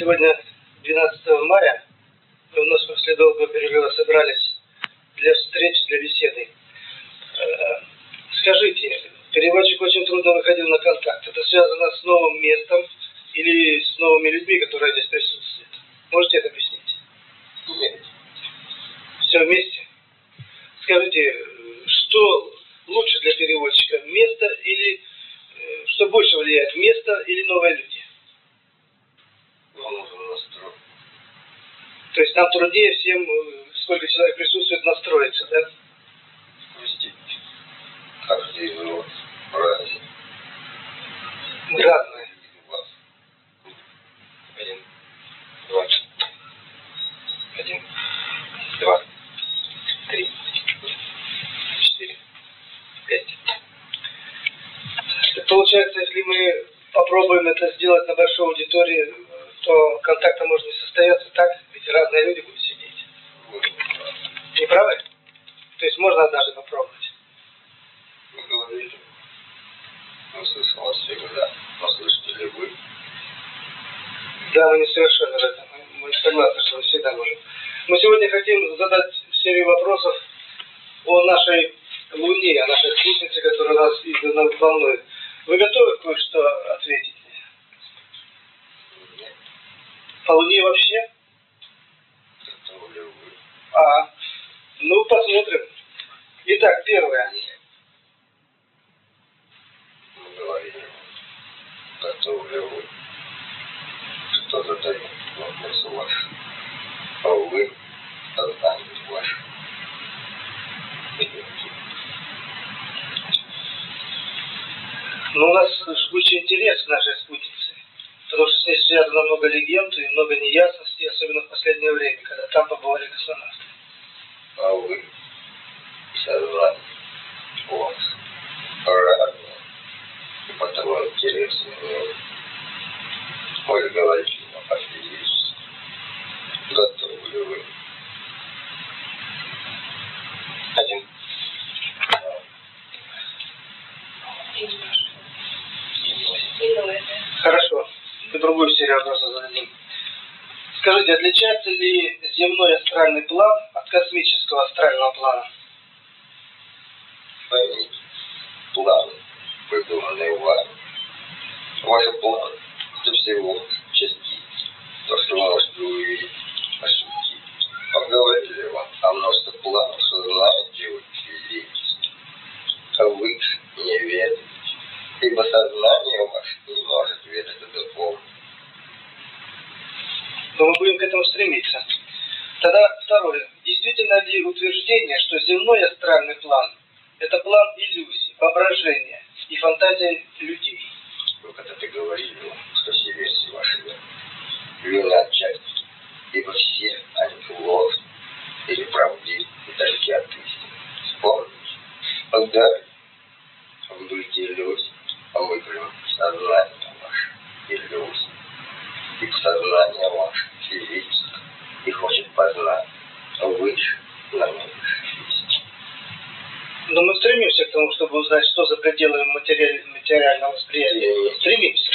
Сегодня 12 мая. Мы у нас после долгого перерыва собрались для встреч, для беседы. Э, скажите, переводчик очень трудно выходил на контакт. Это связано с новым местом или с новыми людьми, которые здесь присутствуют? Можете это объяснить? Нет. Все вместе? Скажите, что лучше для переводчика, место или э, что больше влияет, место или новые люди? То есть нам труднее всем, э, сколько человек присутствует, настроиться, да? Каждый из вас разный. Мы разные. Вас. Один. Два. Один. Два. Три. Четыре. Пять. Получается, если мы попробуем это сделать на большой аудитории, то контакта может не состояться, так? Ведь разные люди будут сидеть. Не правы? То есть можно однажды попробовать. вы говорите. Он слышал вас всегда. Но слышите ли вы? Да, мы не совершенно в этом. Мы согласны, что мы всегда можем. Мы сегодня хотим задать серию вопросов о нашей Луне, о нашей спутнице, которая нас издавна волнует. Вы готовы кое-что ответить? Нет. По Луне вообще? А, ну, посмотрим. Итак, первое. Мы говорили. Готовы ли вы? Что задает вопрос ваш? А вы сознание ваше. Ну, у нас жгучий интерес к нашей спутнице, потому что с ней связано много легенд и много неясностей, особенно в последнее время, когда там побывали космонавты. А вы сознание вас разное. И потому интересно мне. Мы говорили о физическом. Готовы ли вы? Один. Хорошо. Мы другую серию вопросов зададим. Скажите, отличается ли земной астральный план от космического астрального плана? Поймите, планы, придуманные вами. Ваши планы – это всего частицы. То, что можете увидеть, ощутить. Поговорили вам о множестве планов, что знаете физически. А вы не ведаете. Ибо сознание ваше не может ведать это полностью. Но мы будем к этому стремиться. Тогда второе. Действительно ли утверждение, что земной астральный план – это план иллюзий, воображения и фантазии людей? Вы когда-то говорили что все версии ваши верны. Отчасти, ибо все они ложны или правдивы и далеки от истины. Вспомните, когда вы будете иллюзии, а мы говорим сознание ваше иллюзии. И сознание ваше физическое и хочет познать выше, но не выше физики. Но мы стремимся к тому, чтобы узнать, что за пределами материаль- материального восприятия. Стремимся,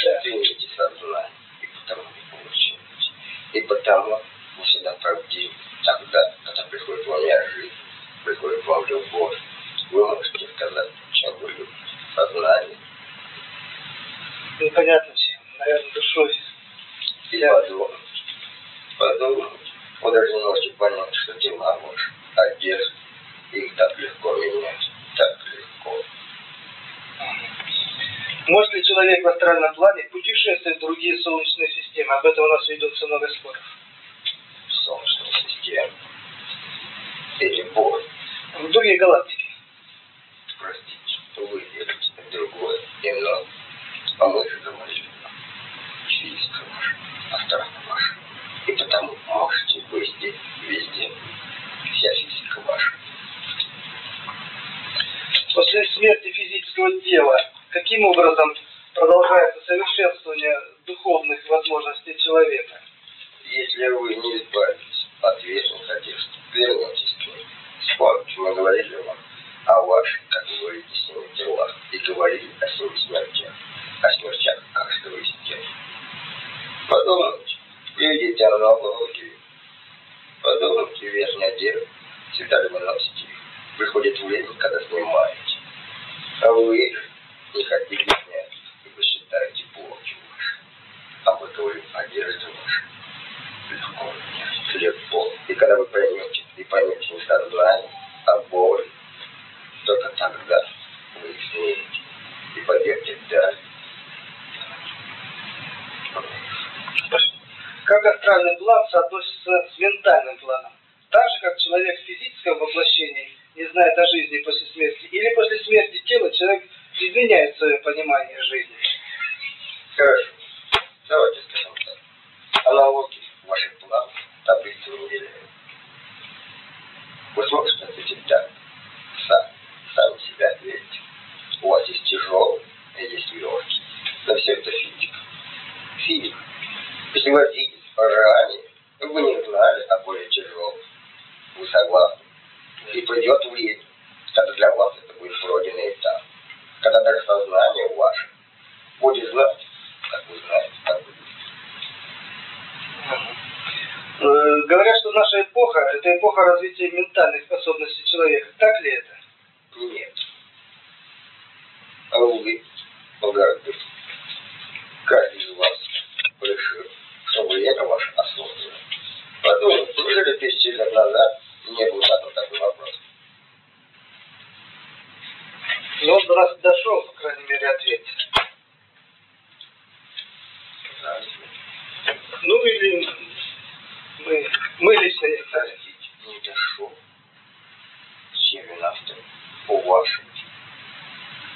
ваши.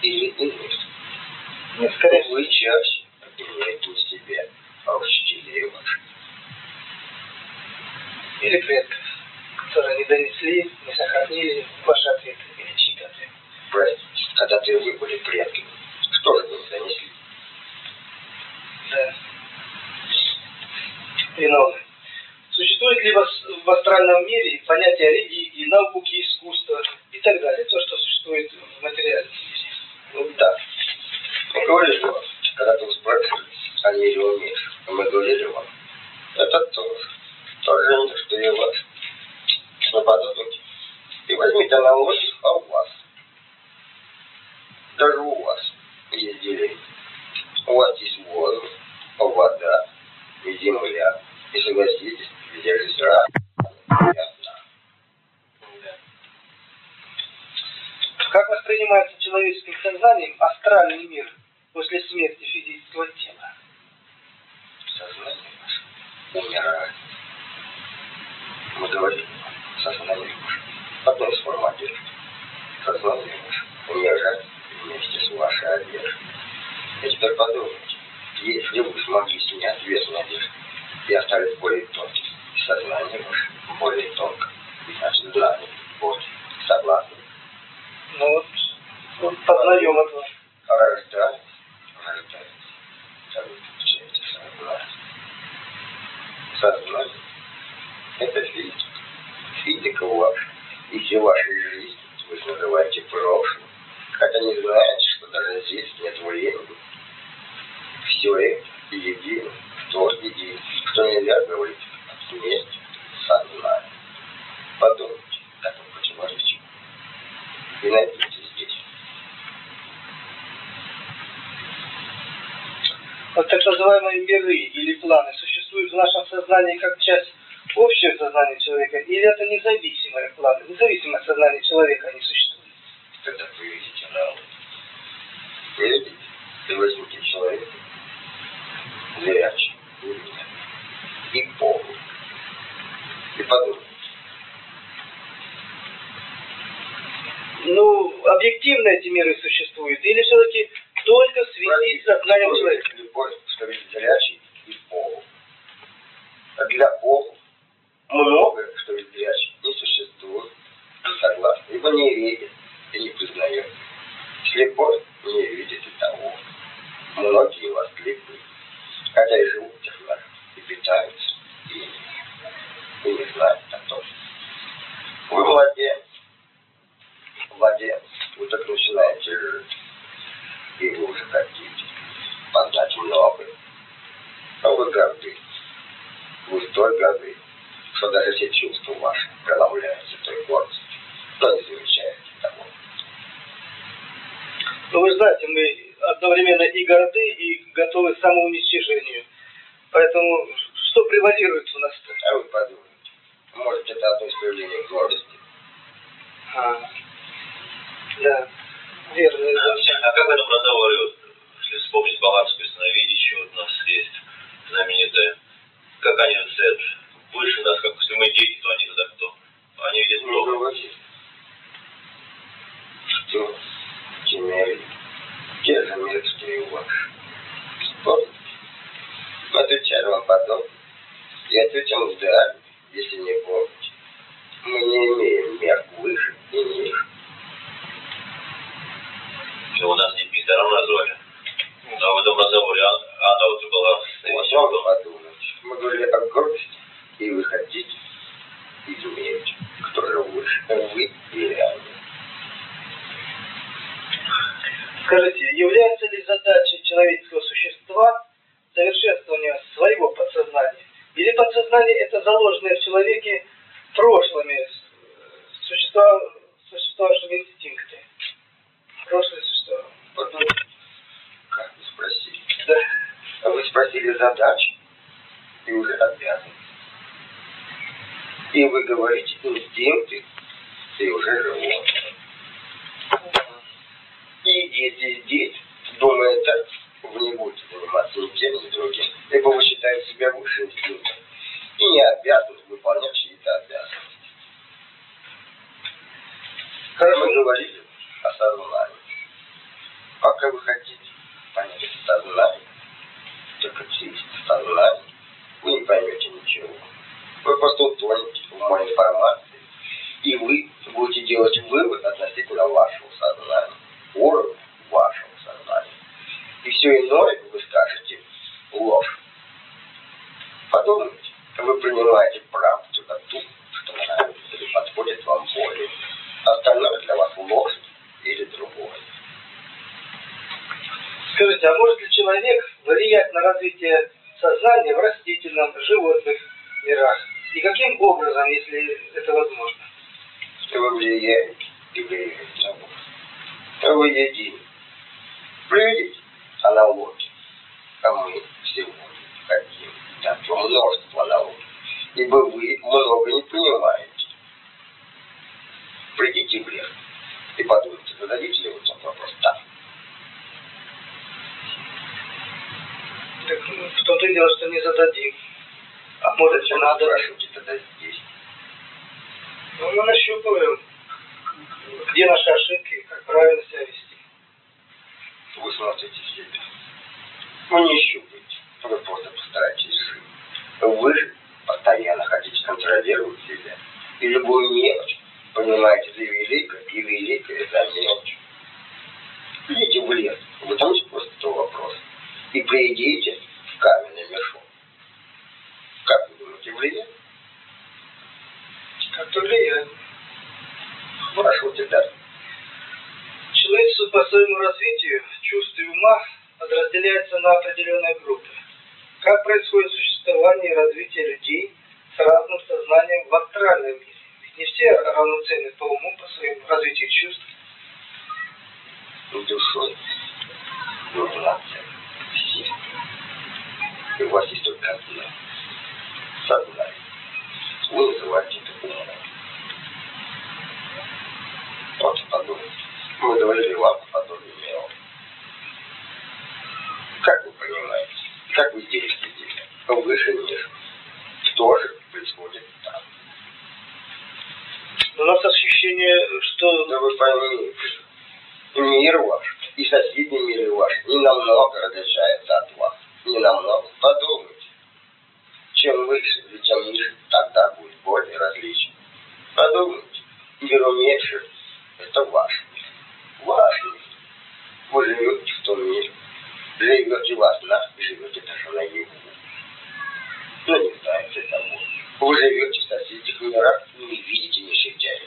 Или иных. Несколько чаще у себя, а учителей ваших. Или предков, которые не донесли, не сохранили ваши ответы или чьи ответы. Правильно. Когда ты вы были предками, что же вы не донесли? Да. Виновны. Существует ли в астральном мире понятие религии, науки, искусства и так далее? То, Jalangus называемые миры или планы существуют в нашем сознании как часть общего сознания человека, или это независимые планы, независимое сознание человека, а Поэтому что превалирует у нас-то? А вы подумайте, может, это одно из проявлений гордости? А, да, верно. А, а как в этом разговоре, если вспомнить болгарское сновидящее, вот у нас есть знаменитое, как они стоят выше нас, как если мы дети, то они тогда кто? Они видят Ну, много. говорите, что темели те же мертвые ваши. Помните? Отвечали вам потом. И ответим да, если не помните. Мы не имеем мер выше и ниже. И у нас не Питером назвали. А в этом разговоре а- она вот была Вот вам подумать. Мы говорили о гордости, и вы хотите измерить, кто же выше, вы или они. Скажите, является ли задачей человеческого существа совершенствование своего подсознания? Или подсознание это заложенные в человеке прошлыми э, существа, существовавшими инстинкты? Прошлые существа. Подумайте, как вы спросили. Да. А вы спросили задачи, и уже обязаны. И вы говорите инстинкты, и уже животные. И если здесь, думая так, вы не будете заниматься ни тем, ни другим, либо вы считаете себя выше инстинкта и не обязаны выполнять чьи-то обязанности. Хорошо мы говорили о сознании. Пока вы хотите понять сознание, только через сознание вы не поймете ничего. Вы просто утонете в моей информации, и вы будете делать вывод относительно вашего сознания, уровня вашего. И все иное вы скажете ложь. Подумайте, вы принимаете правду только ту, что нравится или подходит вам более. Остальное для вас ложь или другое. Скажите, а может ли человек влиять на развитие сознания в растительном, животных мирах? И каким образом, если это возможно? Вы влияете и влияете на Бога. Вы едины. Приведите аналогию. А мы сегодня хотим вам множество аналогий. Ибо вы много не понимаете. Придите в лес и подумайте, зададите ли вы этот вопрос там. Так, ну, в том-то и дело, что не зададим. А может, Зачем надо... спрашиваете тогда здесь? Ну, мы нащупываем, где наши ошибки, как правильно себя вести. Вы смотрите себя. Вы не щупаете. Вы просто постарайтесь жить. Вы же постоянно хотите контролировать себя. И любую мелочь понимаете за великое и великое за мелочь. Идите в лес. Вы там просто то вопрос. И приедите в каменный мешок. Как вы думаете, влияет? Как-то влияет. Хорошо, тогда. Человечество по своему развитию чувств и ума подразделяется на определенные группы. Как происходит существование и развитие людей с разным сознанием в астральном мире? Ведь не все равноценны по уму, по своему развитию чувств. душой цель. Все. И у вас есть только одна. Сознание. Вы называете это умом. Вот подумайте. Мы говорили вам о подобии мира. Как вы понимаете? Как вы действуете? Выше, ниже. Что же происходит там? У нас ощущение, что Да вы поймите, мир ваш и соседний мир ваш не намного различается от вас. Не намного. Подумайте. Чем выше или чем ниже, тогда будет более различно. Подумайте. Миру меньше – это ваш мир. Вы живете в том мире. Живете во снах и живете даже наяву. Но не знаете того. Вы живете в соседних мирах и не видите, не ощущаете.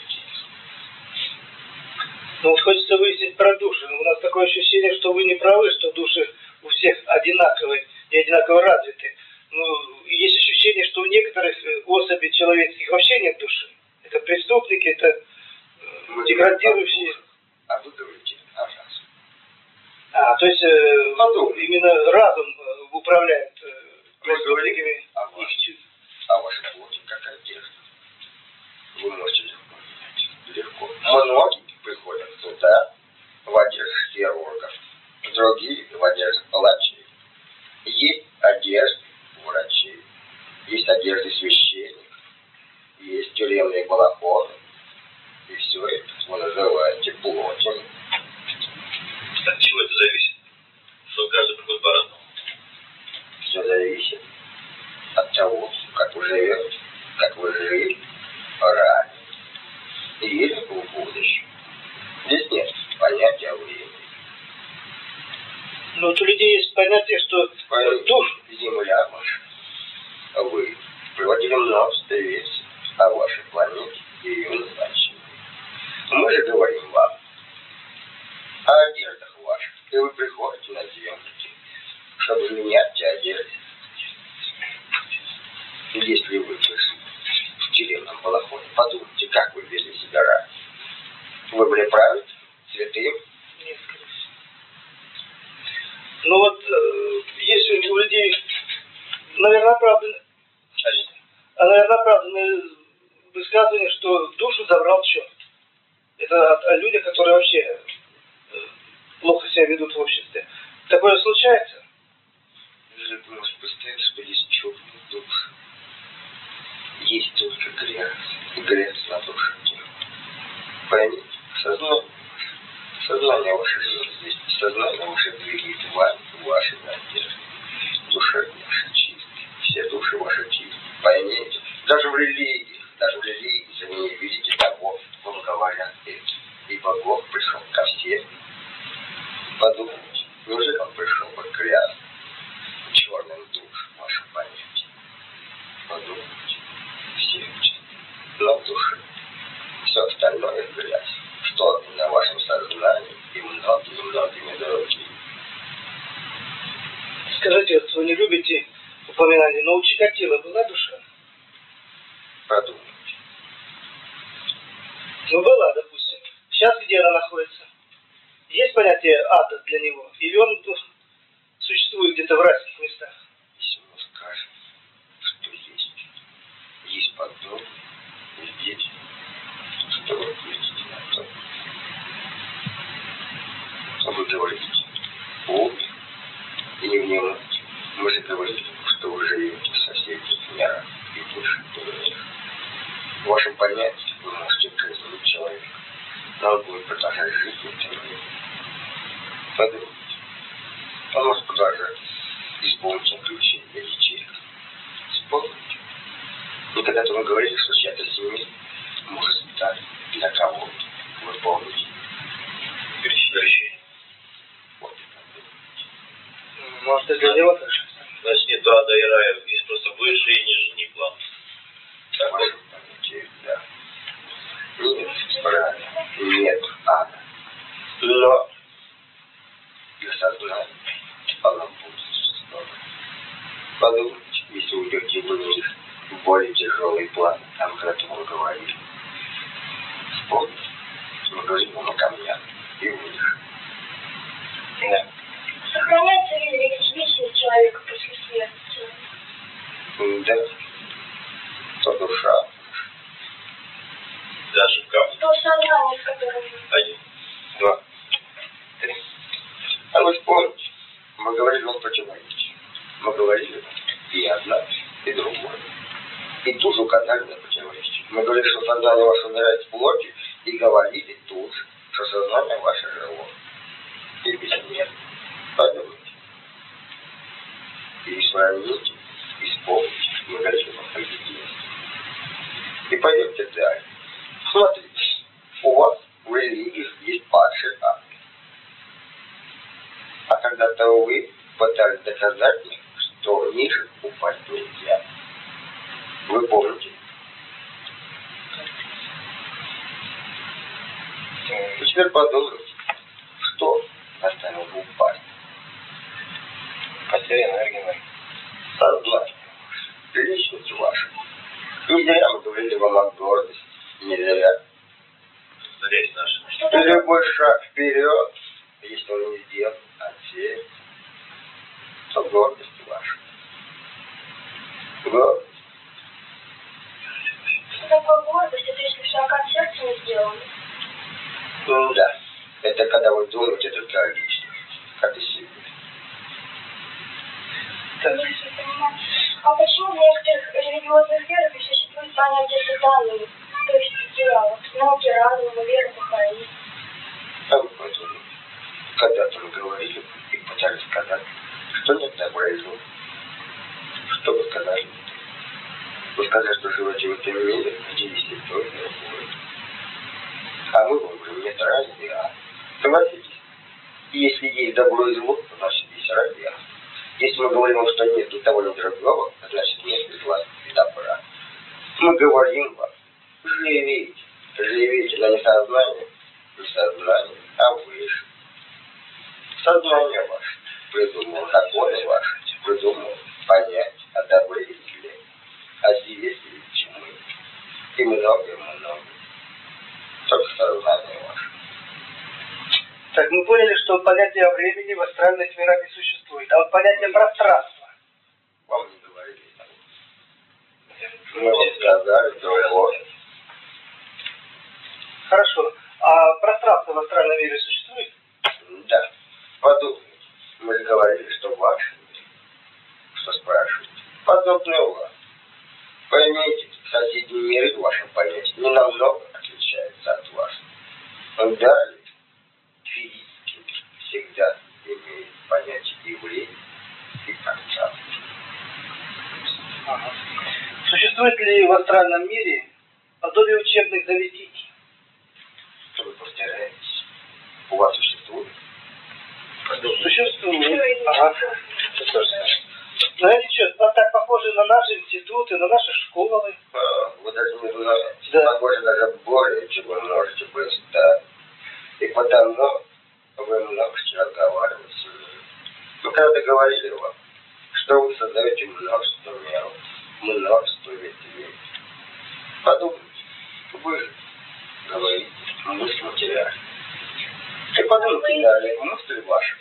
ну, вот хочется выяснить про души. У нас такое ощущение, что вы не правы, что души у всех одинаковые и одинаково развиты. Ну, есть ощущение, что у некоторых особей человеческих вообще нет души. Это преступники, это э, деградирующие. А вы говорите о разуме. А, то есть э, Подумай. именно разум э, управляет э, преступниками. о Их чувств. о вашей плоти, как одежда. Вы можете легко менять. Легко. Многие приходят сюда в одежде хирургов, другие в одежде палачей. Есть одежды врачей, есть одежды священников, есть тюремные балахоны. И все это вы называете плотью. От чего это зависит? Что каждый приходит по-разному. Все зависит от того, как вы живете, как вы жили ранее или в будущем. Здесь нет понятия времени. Но вот у людей есть понятие, что Поэтому душ, Земля ваша, вы приводили множество версий о вашей планете и ее назначении. Мы же говорим вам о одеждах ваших, и вы приходите на Землю, чтобы менять те одежды. Если вы в тюремном балахоне, подумайте, как вы вели себя ранее. Вы были правы, святым, нет. Ну вот, э, есть у людей, наверное, оправданное, а, наверное, оправданное высказывание, что душу забрал черт. Это людях, которые вообще э, плохо себя ведут в обществе. Такое случается? Можете представить, что есть черная душа. Есть только грязь. Грязь на душе. Поймите, сознание. Сознание ваше здесь. Сознание ваше двигает вами, вашей надеждой. Душа ваша чистая. Все души ваши чистые. Поймите, даже в религии, даже в религии, если вы не видите того, некоторых религиозных верах существует понятие сатаны? То есть вот науки разума, вера Бахаи. А вы подумайте, когда-то мы говорили и пытались сказать, что нет добра и зла. Что вы сказали? Вы сказали, что живете в этом мире, где есть то, и другое. А мы вам говорим, нет разницы, а согласитесь. Если есть добро и зло, значит есть радиа. Если мы говорим что нет ни того, ни другого, значит нет зла, и добра. Мы говорим вам, живите, живите, но не сознание, не сознание, а выше. Сознание ваше придумало, законы ваши придумал понять о добре и зле, о силе и тьмы, и многое-многое. Только сознание ваше. Так мы поняли, что понятия времени в астральных мирах не существует. А вот понятие пространства. Вам не говорили. Мы вам сказали другое. Хорошо. А пространство в астральном мире существует? Да. Подумайте. Мы же говорили, что ваше. Что спрашиваете? Подобное у вас. Поймите, соседние миры в вашем понятии не намного отличаются от вас. Далее, физики всегда имеют понятие и время, и пространство. Ага. Существует ли в астральном мире подобие учебных заведений? Что вы повторяетесь? У вас существует? Существует. Ага. Знаете что, это так похоже на наши институты, на наши школы. А, Вы даже не знаете. Да. Похоже даже более, чем вы можете представить. И потому вы много с с ними. Мы когда-то говорили вам, что вы создаете множество миров, множество ветвей. Подумайте, вы говорите, мысль материальна. И подумайте далее, мысли ваши.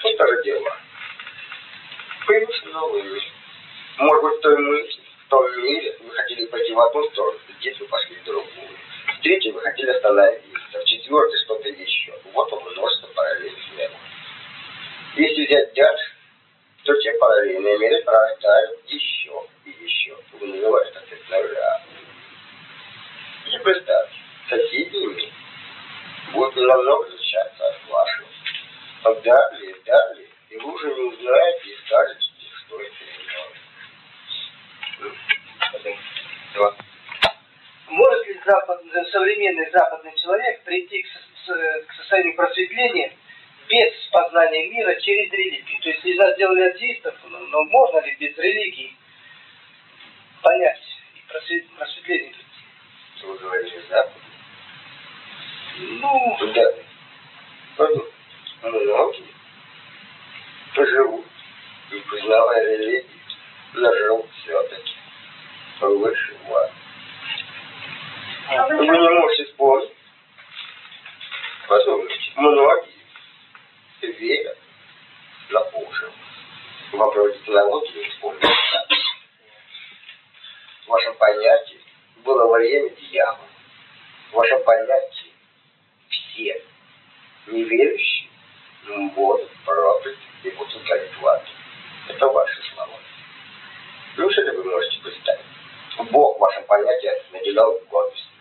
Что это дело? Появился новый мир. Может быть, в той мысли, в том мире вы хотели пойти в одну сторону, здесь вы пошли в другую. В третьей вы хотели остановиться, в четвертой что-то еще. Вот вам множество параллельных миров. Если взять дальше, то те параллельные миры рождают еще и еще. Вы называете это нуля. И представьте, соседний мир будет намного отличаться от вашего. Далее, далее, и вы уже не узнаете и скажете, что это иное. Один, два. Может ли западный, современный западный человек прийти к, состоянию просветления без познания мира через религию? То есть, из нас сделали атеистов, но, но можно ли без религии понять и просвет- просветление прийти? Вы говорили Запад? Ну, Да. Подумайте, многие поживут, не признавая религии, но живут все-таки выше вас. Не можете вспомнить. Подумайте, многие верят на проводить налоги не вспомните. В вашем понятии было время дьявола. В вашем понятии все неверующие будут прокляты и будут гореть в аду. Это ваши слова. Неужели вы можете представить? Бог в вашем понятии наделял гордостью.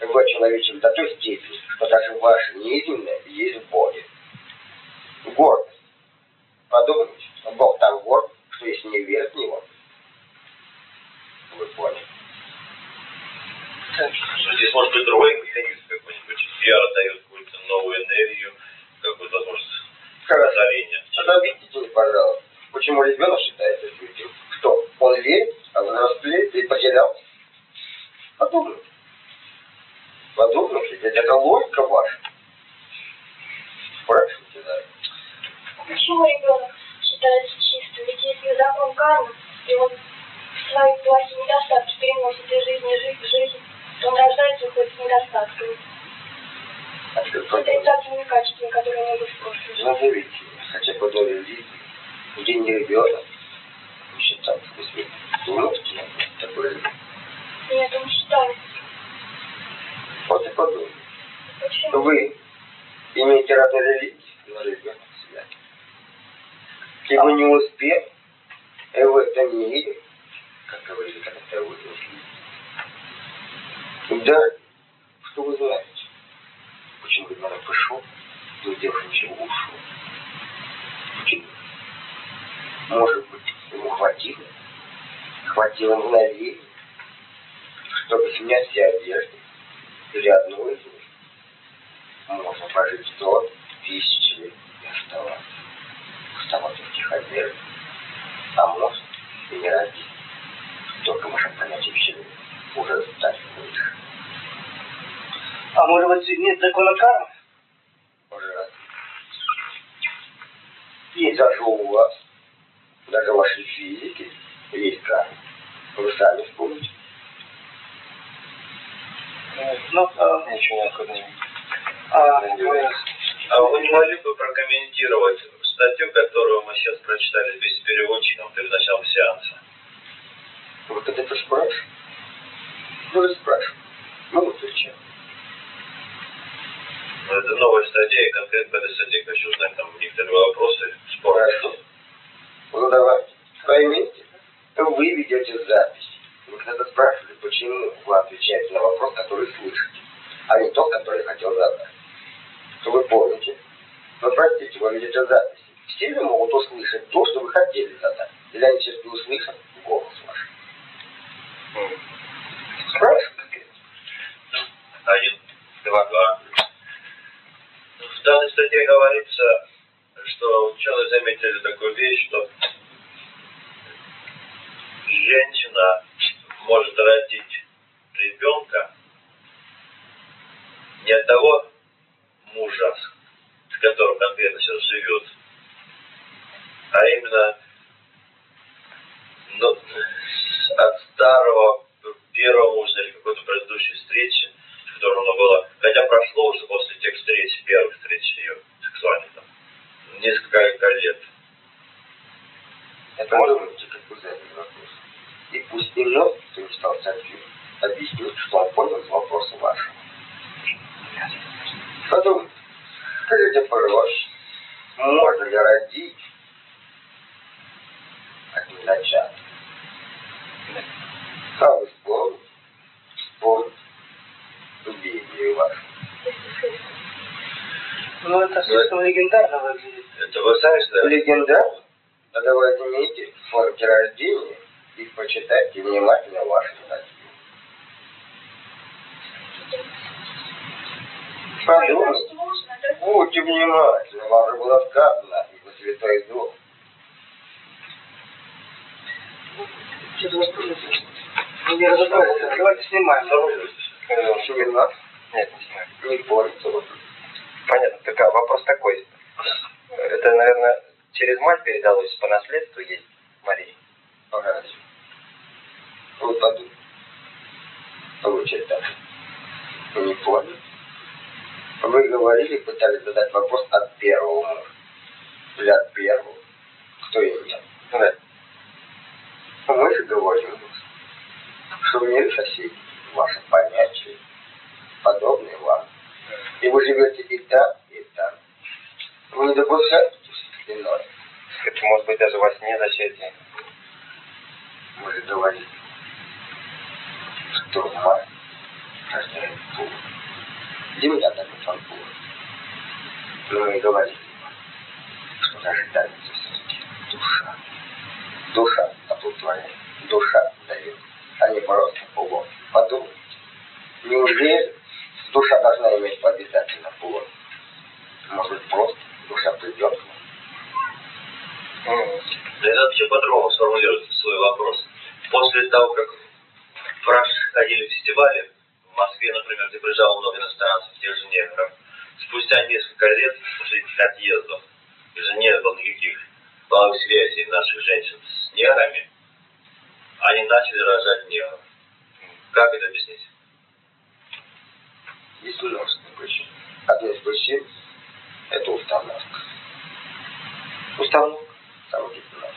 Вы человечем до той степени, что даже ваше неизменное есть в Боге. Гордость. Подумайте, Бог так горд, что если не верит в Него, вы поняли. Здесь может быть другой механизм какой-нибудь. Вера дает какую-то новую энергию, какую-то возможность озарения. Объясните, пожалуйста, почему ребенок считается святым? Что, он верит, а взрослеет и потерялся? Подумайте подобным сидеть. Это логика ваша. Спрашивайте, да. Почему ребенок считается чистым? Ведь если закон кармы, и он свои плохие недостатки переносит из жизни в жизнь, то он рождается хоть с недостатками. А Отрицательными качествами, которые у него в прошлом. Назовите хотя бы долю людей, где не ребенок, считается. Если улыбки, такой. Нет, он считается. Вот и подумайте, что вы имеете раду религии, но ребенок себя. Его не успех, его это не видит, как говорили, когда это выдержали. Да, что вы знаете? Почему ребенок пошел, не делал ничего, ушел? Почему? Может быть, ему хватило? Хватило мгновений, чтобы снять все одежды, или одну из них. Можно прожить сто тысяч лет и оставаться. Оставаться в тихомере. А может и не родить. Только можем понять все уже стать выше. А может быть, нет закона кармы? Уже раз. И даже у вас, даже вашей физике есть карма. Вы сами вспомните. Ну, а, Ничего не а, А вы не могли бы прокомментировать статью, которую мы сейчас прочитали вместе с переводчиком перед началом сеанса? Вот это ты спрашиваешь? Ну, и спрашивай. Ну, вот зачем? Ну, Это новая статья, и конкретно по этой статье хочу узнать там некоторые вопросы, споры. Хорошо. Ну, давайте. Поймите, вы ведете запись. Вы когда-то спрашивали, почему вы отвечаете на вопрос, который слышите, а не тот, который хотел задать. Что вы помните. Но простите, вы ведете запись. Все ли могут услышать то, что вы хотели задать? Или они все-таки услышат голос ваш? Спрашивайте. Один, два, два. В данной статье говорится, что ученые заметили такую вещь, что женщина может родить ребенка не от того мужа, с которым конкретно сейчас живет, а именно ну, от старого первого мужа или какой-то предыдущей встречи, с которым она была, хотя прошло уже после тех встреч, первых встреч ее сексуальных, там, несколько лет. Это подумайте, как вы задали вопрос. И пусть кто читал статью, объяснит, что он понял из вопроса вашего. Подумайте, скажите, пожалуйста, можно ли родить от незачатка? А вы вспомните, вспомните Библию вашу. ну это слишком легендарно выглядит. Это вы сами сказали? Легендарно? Тогда возьмите факты рождения и почитайте внимательно ваши статьи. Подумайте. Будьте внимательны, вам же было сказано, ибо Святой Дух. Не разобрались. Давайте снимаем. Семена? Нет, не снимаю. Не понял. Понятно. Так, а вопрос такой. Это, наверное, через мать передалось по наследству есть Марии. Погоди. Вы подумайте. Получается так. Вы не понял? Вы говорили, пытались задать вопрос от первого мужа. Или от первого. Кто и нет. Да. Мы же говорим, что в мире соседей ваши понятия подобные вам. И вы живете и там, и там. Вы не допускаете иное. Это может быть даже во сне зачатие. Мы же говорим, мать рождает плод. Земля так плод. Но и говорим, что рождается все-таки душа. Душа оплодотворяет, душа дает, а не просто плод. Подумайте, неужели душа должна иметь обязательно плод? Может просто душа придет к вам? Да это вообще по-другому свой вопрос. После того, как проходили фестивали, в Москве, например, где приезжало много иностранцев, тех же негров, спустя несколько лет после этих отъездов, уже не было никаких половых связей наших женщин с неграми, они начали рожать негров. Как это объяснить? Есть множество причин. Одна из причин – это установка. Установка самодисциплина.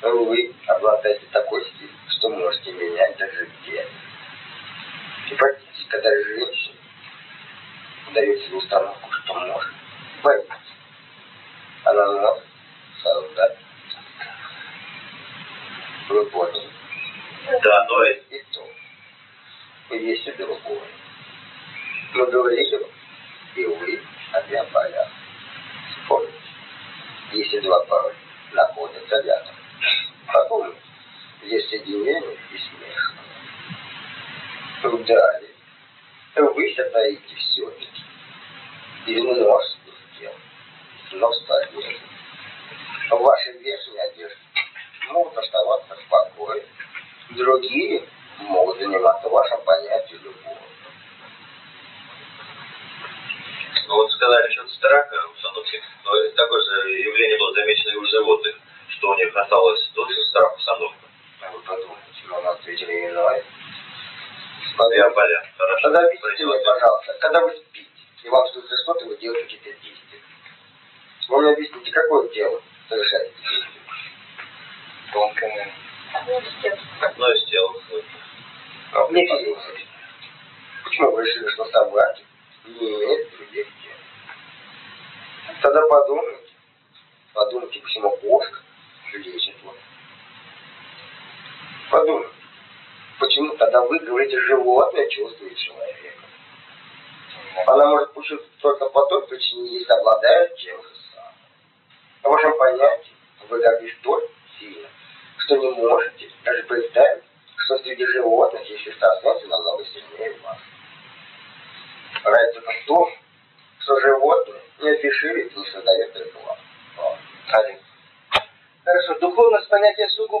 Поймите, вы обладаете такой стиль, что можете менять даже день. И практически, когда женщина дает себе установку, что может. Боится. Она может создать. Вы поняли? Да, но и И то. И есть и другое. Мы говорили, и вы о биополях. Вспомните. Если два пары находятся рядом.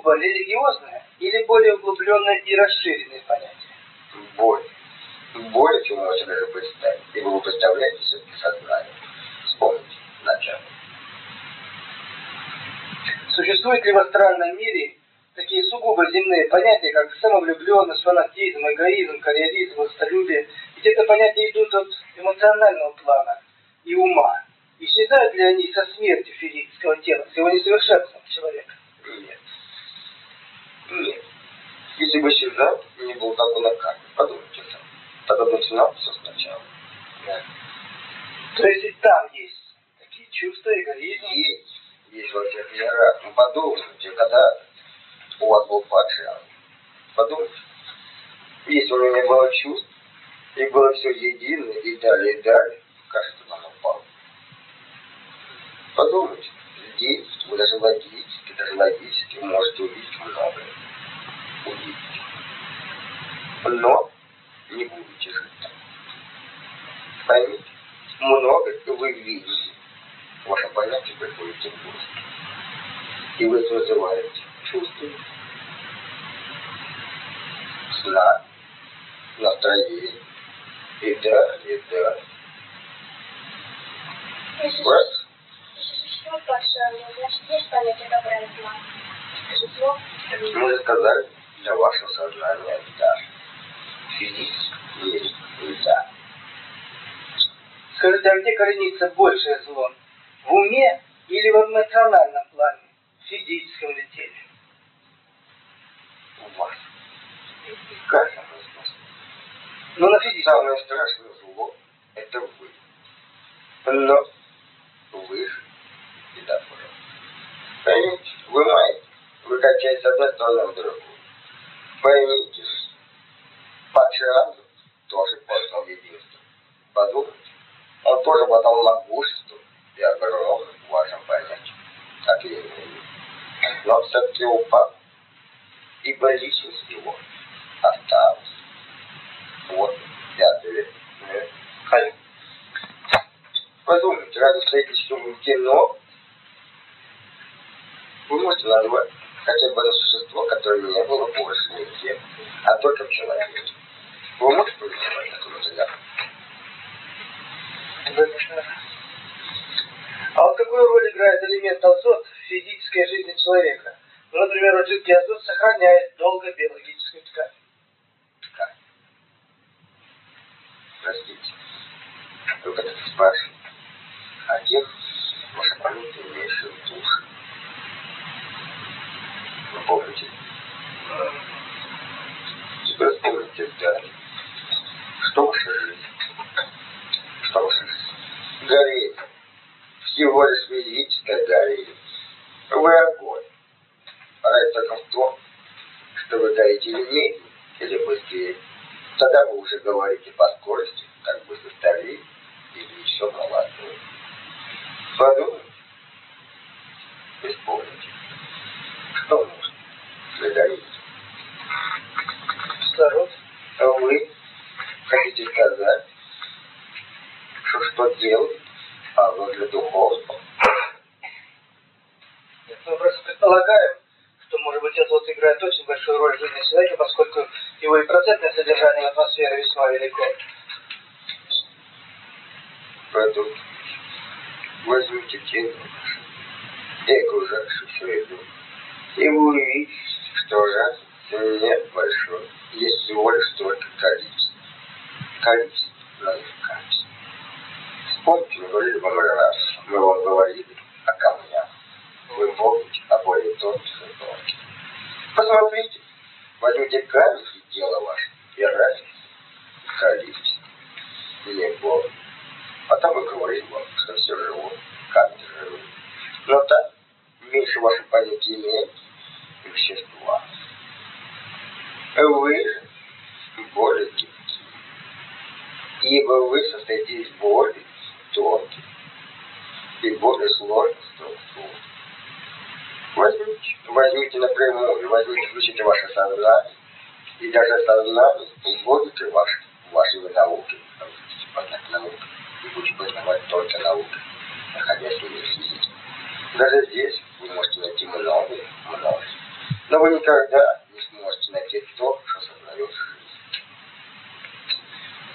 Сугубо религиозное или более углубленное и расширенное понятие? Боль. Более, чем вы можете даже представить. Ибо вы представляете все-таки сознание. Вспомните начало. Существуют ли в астральном мире такие сугубо земные понятия, как самовлюбленность, фанатизм, эгоизм, карьеризм, властолюбие? Ведь это понятия идут от эмоционального плана и ума. Исчезают ли они со смертью физического тела, с его несовершенством человека? Нет. Нет. Если бы исчезал, кармы. Подумайте сам. Тогда начинал все сначала. Да. То есть и там есть такие чувства, эгоизм. Есть. Есть во всех мирах. Ну подумайте, когда у вас был падший. Подумайте. Если у не было чувств, и было все едино, и далее, и далее, кажется, нам упал. Подумайте. Здесь вы даже логически, даже логически можете увидеть многое. Увидеть. Но не будете жить там. Поймите, много вы видите. Ваше понятие приходит в гость. И вы это называете чувствами. Сна, настроение, и да, и да. Если, Раз. если существует падший ангел, значит есть понятие добра и зла. Скажи зло и Мы же сказали, для вашего сознания да. Физически есть и да. Скажите, а где коренится большее зло? В уме или в эмоциональном плане? В физическом ли теле? У вас. Каждом из вас. Ну, на физическом. Самое страшное зло – это вы. Но вы же и добро. Поймите, вы маете. Вы качаете с одной стороны в другую. Поймите, ангел тоже познал единство. Подумайте, он тоже обладал могуществом и огромным в вашем понятии, как и вы. Но все-таки упал, ибо личность его осталась. Вот, пятый век. Один. Подумайте, ради строительства в кино вы можете назвать хотя бы одно существо, которое не было больше никем, а только в человеке. Вы можете повествовать такой материал? А вот какую роль играет элемент азот в физической жизни человека? Ну, например, вот жидкий азот сохраняет долго биологическую ткань. Ткань. Простите. Только это спрашиваю а тех, ваши продукты имеющие душ. Вы помните? Теперь вспомните Гарри. Что ваша жизнь? Что ваша жизнь? Горит. Всего лишь величество горит. Вы огонь. Разница только в том, что вы горите линейно или быстрее. Тогда вы уже говорите по скорости, как быстро старее или еще налаживаете. Подумайте, исполните. Что нужно для доверия? Кислород. А вы хотите сказать, что что делать, а вы для духовного? Нет, мы просто предполагаем, что, может быть, вот играет очень большую роль в жизни человека, поскольку его и процентное содержание атмосферы весьма велико. Поэтому возьмите тему и окружающую среду, и вы увидите, что разницы нет большой, есть всего лишь только количество. Количество, но не качество. Вспомните, мы говорили вам раз, мы вам говорили о камнях. Вы помните о более тонких и тонких. Посмотрите, возьмите камень и дело ваше, и разница, количество, не более. Потом мы говорим вам, что все живое, камни живые. Но так, меньше ваше понятие имеет вещества. Вы же более гибкие, ибо вы состоите из более тонких и более сложных структур. Возьмите, возьмите напрямую, возьмите, включите ваше сознание, и даже сознание вводите ваш, вашими науками, понять науку, и будете познавать только науку, находясь в мире физики. Даже здесь вы можете найти многое, многое. Но вы никогда не сможете найти то, что создает жизнь.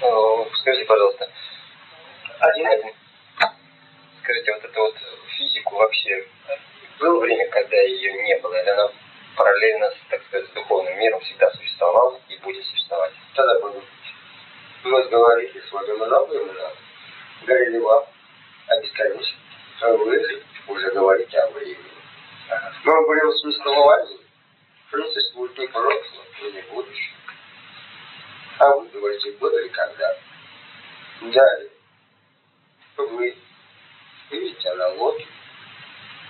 Э, Скажите, пожалуйста, Один скажите, вот эту вот физику вообще было время, когда ее не было, или она параллельно, так сказать, с духовным миром всегда существовала и будет существовать? Тогда будем. Мы говорили с вами много и много. Говорили вам о. А вы же уже говорите о времени. Мы вам говорим о существовании. Что не существует ни прошлого, ни будущего. А вы говорите, было ли когда? Далее. Вы видите аналогию.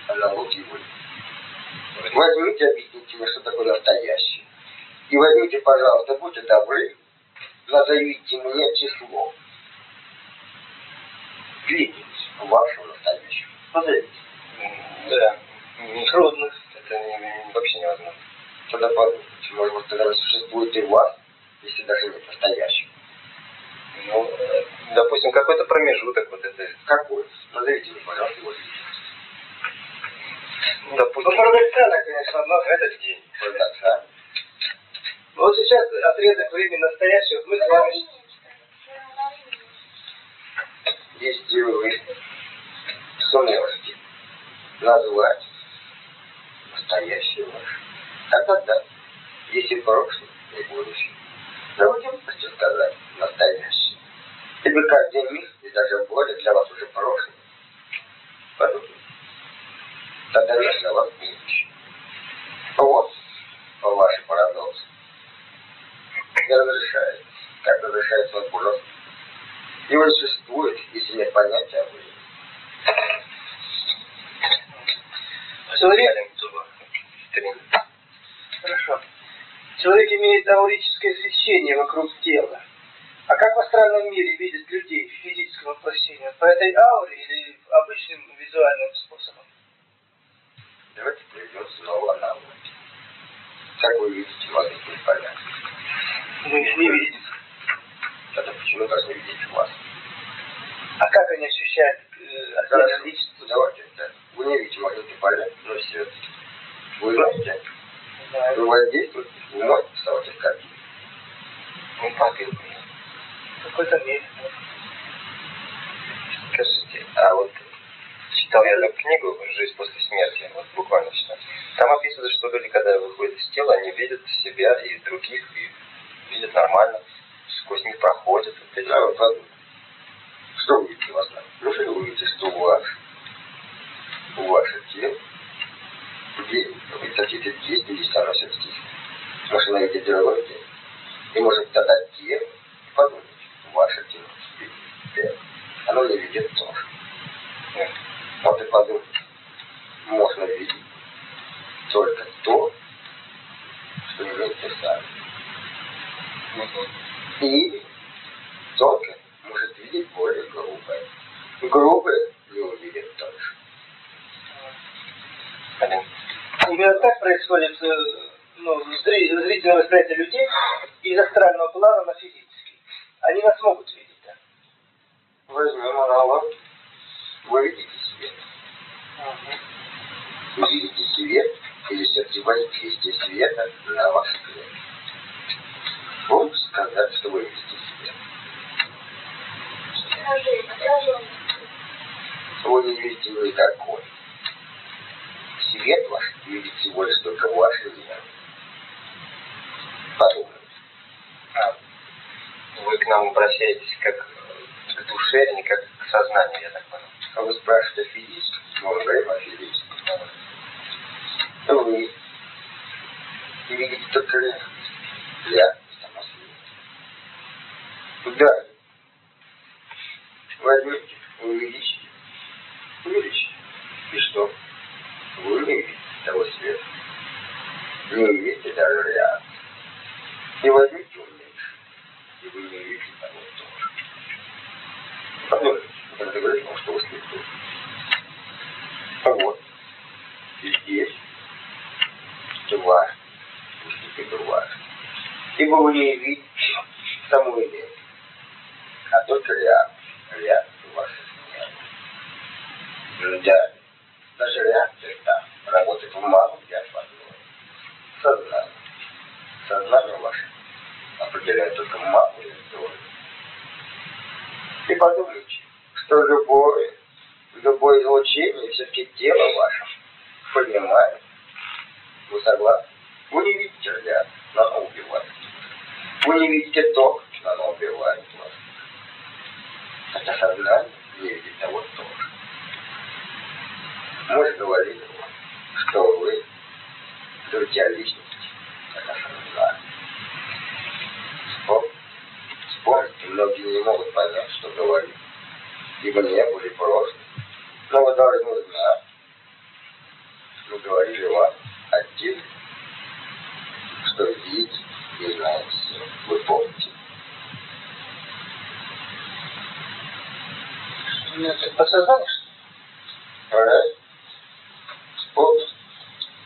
Аналогии вы. Возьмите, объясните мне, что такое настоящее. И возьмите, пожалуйста, будьте добры, назовите мне число. Видите вашего настоящего. М, Да. Трудно. Это не- вообще невозможно. Тогда может быть, тогда существует и вас, если даже нет настоящего. Ну, э, допустим, какой-то промежуток вот это. Какой? Назовите мне, пожалуйста, его. Ну, Ну, допустим, парадоксально, конечно, но этот день. Парадоксально. вот сейчас отрезок времени настоящего, мы с вами Если вы сумеете назвать настоящее ваше, тогда да, если прошлое и будущее. Не можете сказать настоящее. Ибо каждый миг и даже более для вас уже прошлое. Подумайте. Тогда нет для вас будущее. Вот ваши парадоксы. Не разрешает, как разрешается вопрос его не существует, если нет понятия о времени. Человек, хорошо. Человек имеет аурическое свечение вокруг тела. А как в астральном мире видят людей в физическом воплощении? По этой ауре или обычным визуальным способом? Давайте перейдем снова на вот. Как вы видите магнитный поля? Мы их не видим. Тогда почему должны видеть вас? А как они ощущают э? Ну, давайте так. Вы не видите магнитные поля, но все. Вы знаете, знаю. вы воздействуете, вы можете вставать из кабины. Ну, попил. В какой-то мере. Скажите, а вот читал я одну книгу «Жизнь после смерти», вот буквально читал. Там описывается, что люди, когда выходят из тела, они видят себя и других, и видят нормально, сквозь них проходят. Вот эти Да, вот. вот подумайте. Что вы видите вас там? Неужели вы видите, что у вас, у где вы какие-то действия оно все действие? Может, видит другое тело? И может тогда тело, подумайте, ваше тело, оно не видит тоже. Вот и подумайте, можно видеть только то, что имеете сами. И тонкое может видеть более грубое. Грубое не увидит тоньше. Один. Именно так происходит э, ну, зри- зрительное восприятие людей из астрального плана на физический. Они нас могут видеть, да. Возьмем аналог. Вы видите свет. Вы видите свет или все-таки воздействие света на ваш свет. Можете сказать, что вы видите свет. Отражение, отражение. Вы не видите никакой. Свет ваш видит всего лишь только ваше время. Подумайте. А, Вы к нам обращаетесь как к душе, а не как к сознанию, я так понял. А вы спрашиваете о физическом, мы говорим о физическом. Вы видите только я. Я сама свет. Да. Возьмите, увеличьте. Увеличьте. И что? Вы не видите того света. Не видите даже реакции. И возьмите уменьшите. И вы не видите того тоже. Подумайте, когда говорит вам, что вы слепы. А вот. И здесь. Важно. Пусть это важно. Ибо вы не видите саму идею, а только реакцию. Реакцию вашей смерти. Да. Даже реакция там работает в малом диапазоне. Сознание. Сознание ваше определяет только малую долю. И подумайте, что любое, любое излучение все-таки тело ваше понимает. Вы согласны? Вы не видите радиацию, но она убивает. Вы не видите ток, но она убивает сознание не видит того тоже. Же говорили что вы друзья личности, сознание. Вспомните, вспомните, многие не могут понять, что говорить, ибо не были прошлым. Но вы должны знать, мы говорили вам отдельно, что видите и знаете все. Вы помните. Ну, это подсознание, что? Правильно? Вспомните.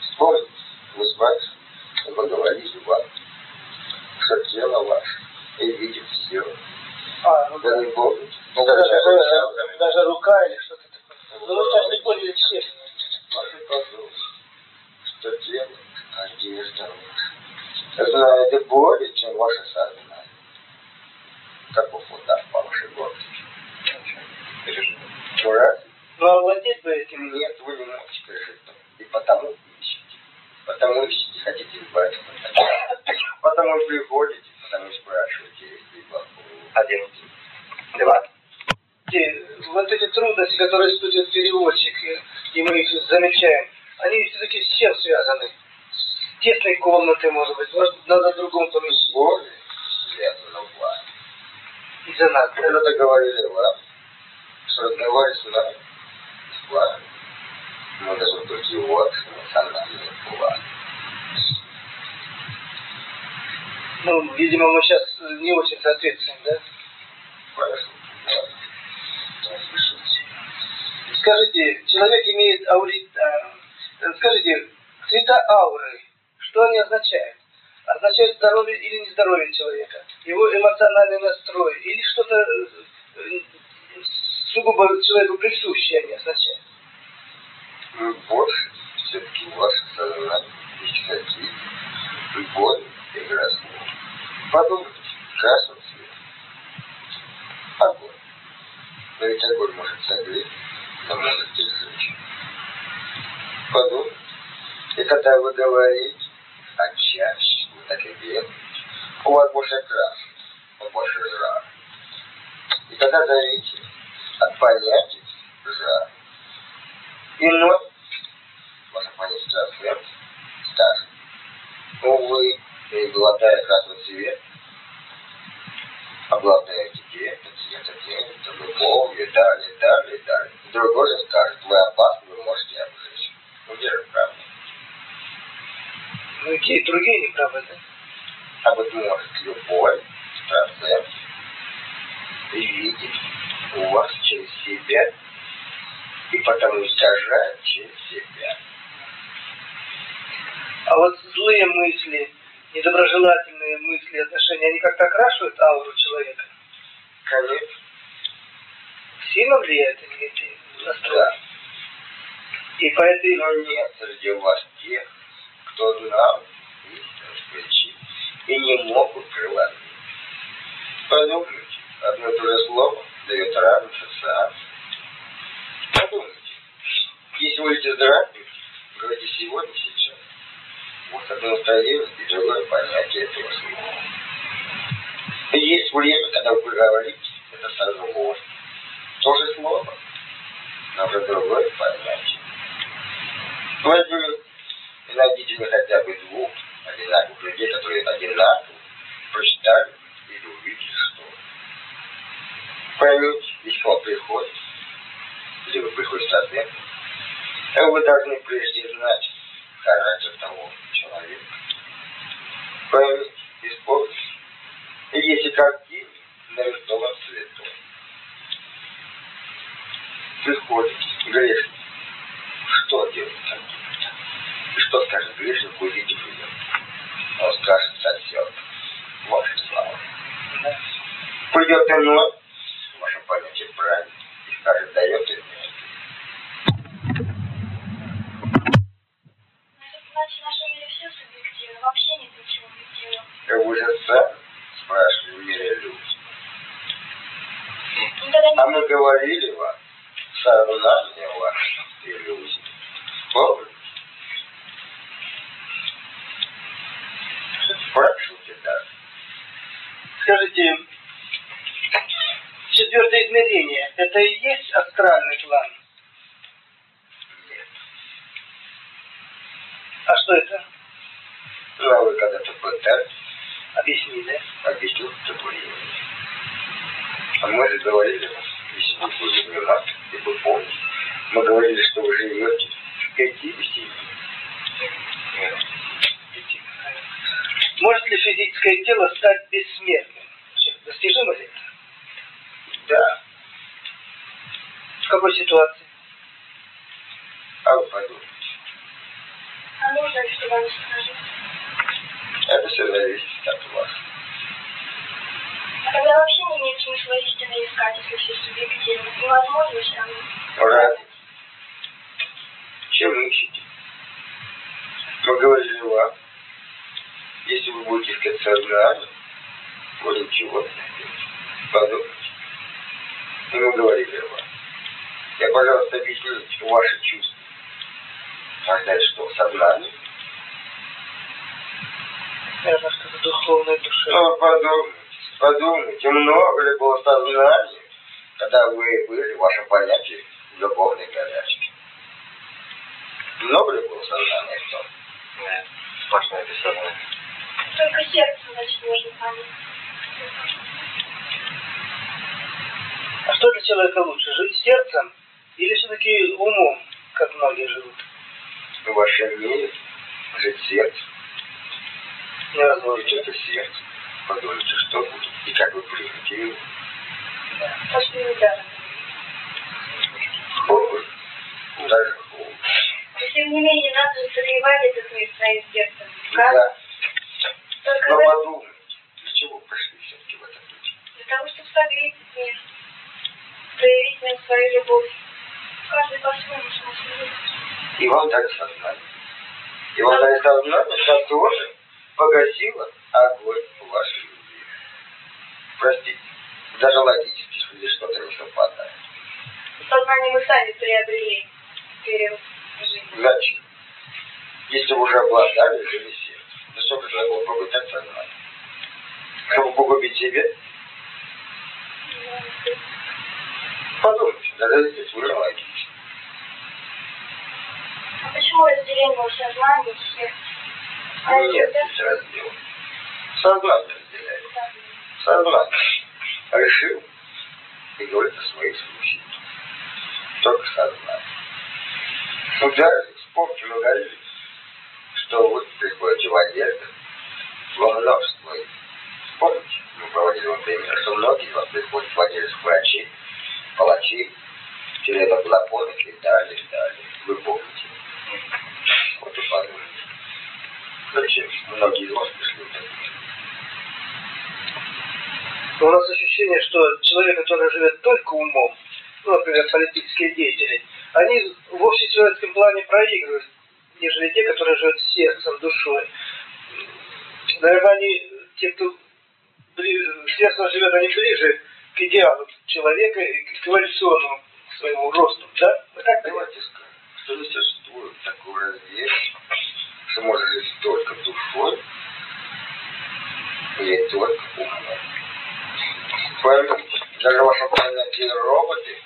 Вспомните. Вы спрашиваете, вы говорили вам, что тело ваше и видит все. А, ну да. Помните? Ну, даже, даже, даже рука или что-то такое. Ну, мы сейчас не поняли все. Ваши подумайте, что тело – одежда ваша. Знает более, чем ваше сознание. Каков удар по вашей Раз. Ну, а владеть бы этим Нет, вы не можете пережить. И потому ищете. Потому ищете, хотите избавиться. Потому приходите, потому спрашиваете, если вам Один. Два. вот эти трудности, которые испытывает переводчик, и, мы их замечаем, они все-таки с чем связаны? С тесной комнатой, может быть, может, надо в другом помещении. более связано вас. Из-за нас. Мы когда говорили вам, что разговаривать с нами с вами, мы должны быть его эмоциональный план. Ну, видимо, мы сейчас не очень соответствуем, да? Хорошо. Скажите, человек имеет аури... а, скажите, цвета ауры, что они означают? Означают здоровье или нездоровье человека? Его эмоциональный настрой или что-то э, сугубо человеку присущее они означают? Больше все-таки ваше сознание инициатив, боль и красный. Подумайте, красный цвет. Огонь. Но ведь огонь может согреть, может и сжечь. Подумайте. И когда вы говорите, а чаще вы так и делаете, у вас больше красный, больше жара. И тогда зависит понятия жара. Иной ваше понятие трансфер старше. Увы, не обладая красным цветом, обладаете тем, тем, тем, тем, любовью, и далее, далее, далее. Другой же скажет, вы опасны, вы можете обжечь. Ну, где же правда? Ну, и те, и другие неправы, да? А быть может, любовь процент и видит у вас через себя, и потому искажает через себя. А вот злые мысли, недоброжелательные мысли, отношения, они как-то окрашивают ауру человека? Конечно. Сильно влияют они эти настрои? Да. И по этой... Но нет среди вас тех, кто знал причин и не могут приложить. Подумайте, одно и то же слово дает разные ассоциации. Подумайте, если вы здравствуйте, говорите сегодня, сейчас. Вот одно настроение и другое понятие этого слова. И есть время, когда вы говорите, это созвон. То же слово, но уже другое понятие. И найдите вы хотя бы двух одинаковых людей, которые одинаково прочитали или увидели что. Если он приходит, или вы приходите с ответом, вы должны прежде знать характер того человека. Используйте. И если картина нарисован цветом, приходит грешник, что делать картина? И что скажет грешник, увидев ее? Он скажет, сосет. Ваша слава. Да. Придет иной, ваше понятие правильно, и дает вообще нет ничего объективного. И вы же сами спрашивали мире люди. А мы говорили вам, сознание ваше иллюзия. Помните? Спрашивайте даже. Скажите, четвертое измерение, это и есть астральный план? Нет. А что это? Ну, а вы когда-то пытались Объясни, да? объяснить это времени. А мы же говорили если вы будете внимательны, и вы помните, мы говорили, что вы живете в 50 Нет. Пяти. Может ли физическое тело стать бессмертным? Достижимо ли это? Да. В какой ситуации? А вы подумайте. А нужно ли, чтобы они скажут? Это все зависит от вас. А тогда вообще не имеет смысла истины искать, если все субъективно. Невозможно все равно. Разница. Чем ищете? Мы говорили вам, если вы будете искать сознание, вы ничего не найдете. Подумайте. И мы говорили вам. Я, пожалуйста, объясните ваши чувства. Тогда что, сознание? Наверное, что-то духовное душе. Ну, подумайте, подумайте, много ли было сознания, когда вы были, ваше понятие, в любовной горячке? Много ли было сознания в том? Нет, сплошное бессознание. Только сердце, значит, можно понять. А что для человека лучше, жить сердцем или все-таки умом, как многие живут? В вашем мире жить сердцем. Невозможно. Ведь это сердце. Подумайте, что будет и как вы примете его. Недаром. Хуже. Даже хуже. Но тем не менее, надо же согревать этот мир своим сердцем. Как? Да. Только Но подумайте, для чего пришли все-таки в этот путь? для того, чтобы согреть этот мир. Проявить в нем свою любовь. Каждый по-своему смысл И вам дали сознание. И вам дали сознание, которое погасило огонь вашей любви. Простите, даже логически здесь что-то не совпадает. Сознание мы сами приобрели в период жизни. Зачем? Если вы уже обладали, жили сердцем. Ну что же было погубить сознание? Чтобы погубить себя? Подумайте, здесь вы логично. А почему разделение сознания и сердца? А Нет здесь раздела. Сознание разделяет. Сознание. Решил и говорит о своих случаях. Только сознание. Даже, вспомните, мы говорили, что вы приходите в одежду во множество. их. Помните, мы проводили палачи, черепоклопотники и далее, и далее. Вы помните. Вот и подумали. Зачем? Многие из вас пришли у нас ощущение, что человек, который живет только умом, ну, например, политические деятели, они в общечеловеческом плане проигрывают, нежели те, которые живут сердцем, душой. Наверное, они, те, кто ближе, сердцем живет, они ближе к идеалу человека и к эволюционному своему росту, да? Вы так давайте скажем, что не существует такой раздел, что может жить только душой или только умом. Поэтому даже ваши понятия роботы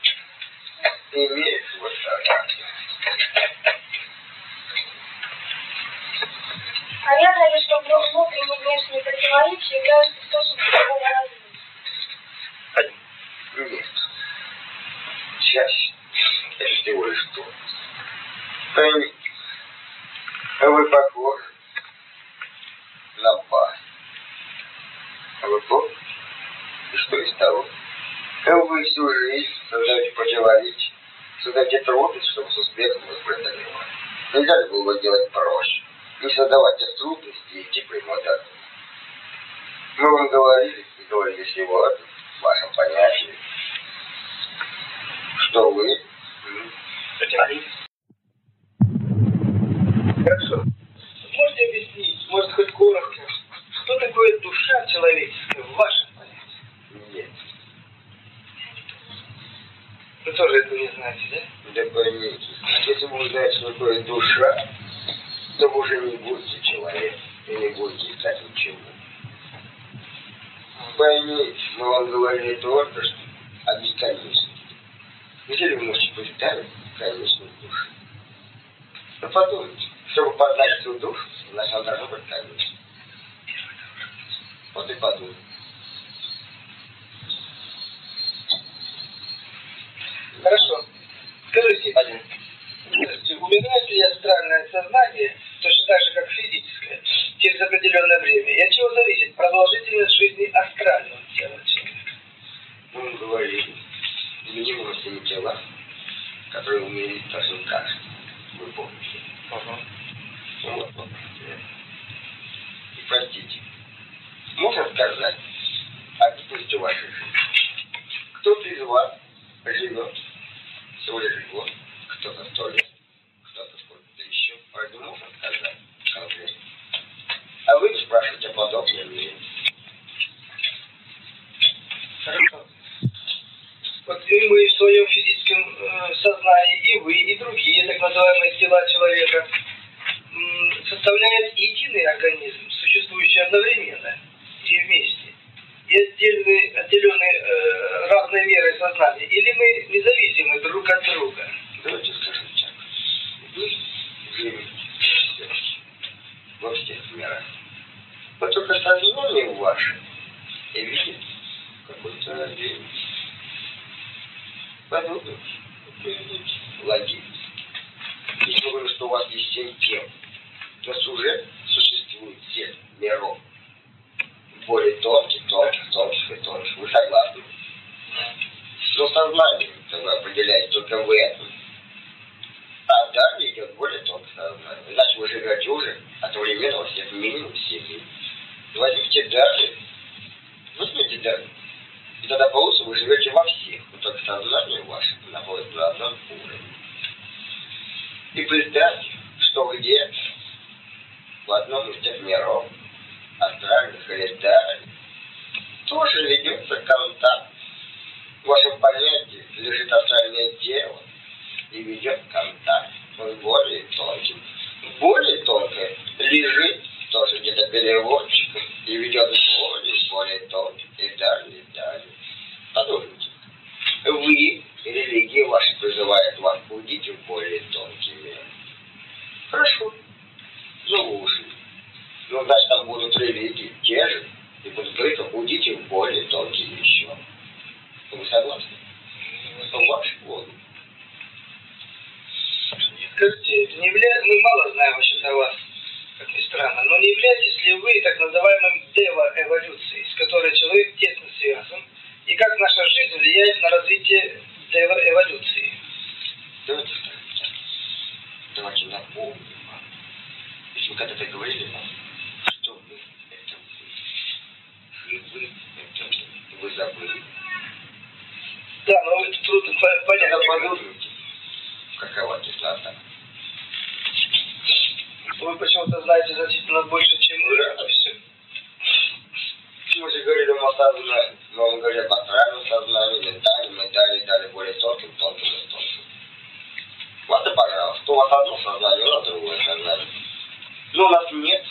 И представьте, что где в одном из тех миров, астральных или далее, тоже ведется контакт. В вашем понятии лежит астральное тело и ведет контакт с более тонким. Более тонкое лежит тоже где-то переводчиком и ведет более, более тонким и далее, и далее. Подумайте. Вы, религия ваша призывает вас уйдите в более тонкий мир. Хорошо. Ну, ушли. Ну, значит, там будут религии те же, и будут говорить, уйдите в более тонкий еще. Вы согласны? Это ваш воля. Скажите, не явля... мы мало знаем вообще о вас, как ни странно, но не являетесь ли вы так называемым дева-эволюцией, с которой человек тесно связан, и как наша жизнь влияет на развитие дева-эволюции? Так. Давайте напомним вам. Если Вы когда-то говорили что вы — это вы. И вы — это вы. Вы забыли. Да, но это трудно по- понять. Когда подумайте, какова кислота. Вы почему-то знаете значительно больше, чем мы. Это все. Мы же говорили о сознании, но он говорит о астральном сознании, ментальном, и далее, и далее, более тонким, тонким и тонким. Вот и пожалуйста, у вас одно сознание, у нас другое сознание. Но у нас нет,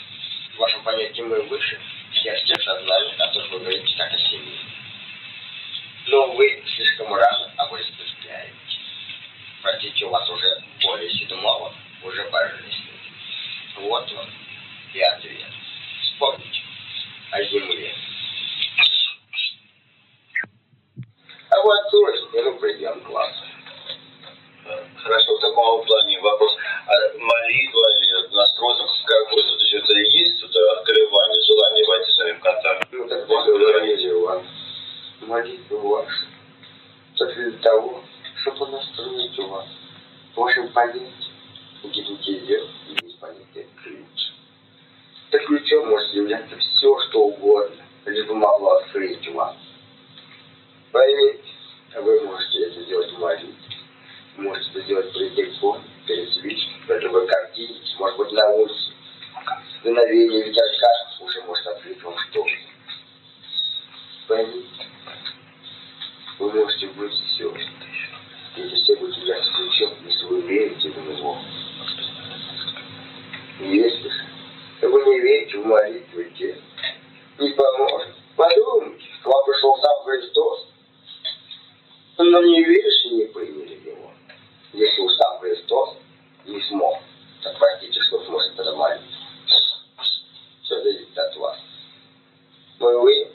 в вашем понятии мы выше, всех тех сознаний, о которых вы говорите как о семье. Но вы слишком рано об распределяете. Простите, у вас уже более седьмого, уже божественности. Вот он и ответ. Вспомните о земле. А вот точно, ну придем к классу. Хорошо, в таком плане вопрос. А молитва или настройка какой-то, то есть это и есть тут открывание, желание войти с вами в контакт? Ну так говорили вам, молитва ваша, так для того, чтобы настроить у вас ваше понятие, гипотезер и беспонятие ключ. Так ключом может являться все, что угодно, лишь бы могло открыть вам. Поймите, вы можете это сделать в это сделать свечкой, на другой картине, может быть на улице. Дуновение ветерка уже может открыть вам что-то. Поймите, вы можете быть все. Это все будет являться ключом, если вы верите в него. Если же вы не верите в молитву, не поможет. Подумайте, к вам пришел сам Христос, но не веришь и не приняли. Если сам Христос не смог, так что тогда молиться. Все зависит от вас. Но вы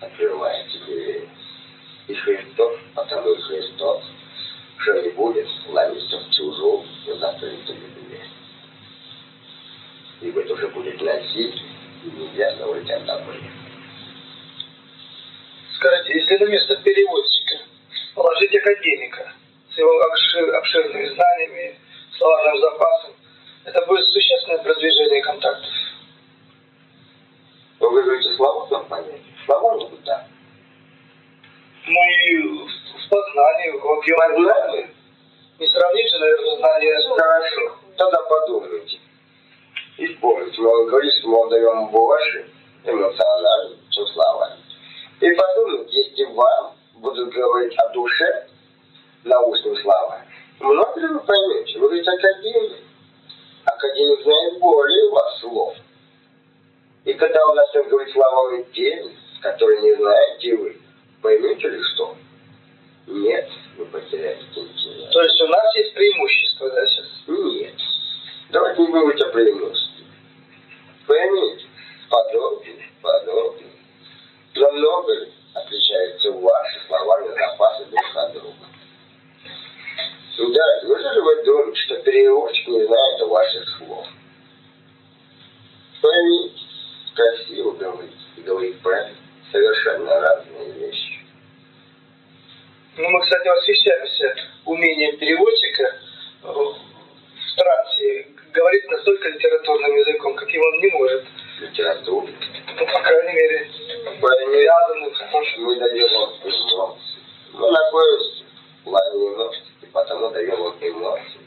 открываете двери. И Христос, потому и Христос, что не будет ломиться в чужую и закрытую дверь. Ибо это уже будет насилие, и нельзя говорить о добре. Скажите, если на место переводчика положить академика с его обшир- обширными знаниями, словарным запасом, это будет существенное продвижение контактов? Вы говорите словарном понятии? Словарном, да. Ну и в в познании, в объеме знаний. Не сравнить же, наверное, знания с... Хорошо. Тогда подумайте. И вспомните, мы говорили, что мы даем больше эмоционально, чем словами. И подумайте, если вам будут говорить о душе научными словами, много ли вы поймете? Вы говорите академик. Академик знает более вас слов. И когда он начнет говорить словами теми, которые не знаете вы, поймете ли что? Нет, вы потеряете интерес. То есть у нас есть преимущество, да, сейчас? Нет. Давайте не говорить о преимуществе. Поймите, подобие, подобие. Намного ли отличаются ваши словарные запасы друг от друга? Да, неужели вы думаете, что переводчик не знает ваших слов? Поймите, красиво говорить и говорить правильно. Совершенно разные вещи. Ну, мы, кстати, восхищаемся умением переводчика э, в трансе говорить настолько литературным языком, каким он не может. Литература. Ну, по крайней мере, Поймите, связанным, хорошим. мы даем вам эмоции. Мы находимся в плане эмоций, потому даем вам эмоции.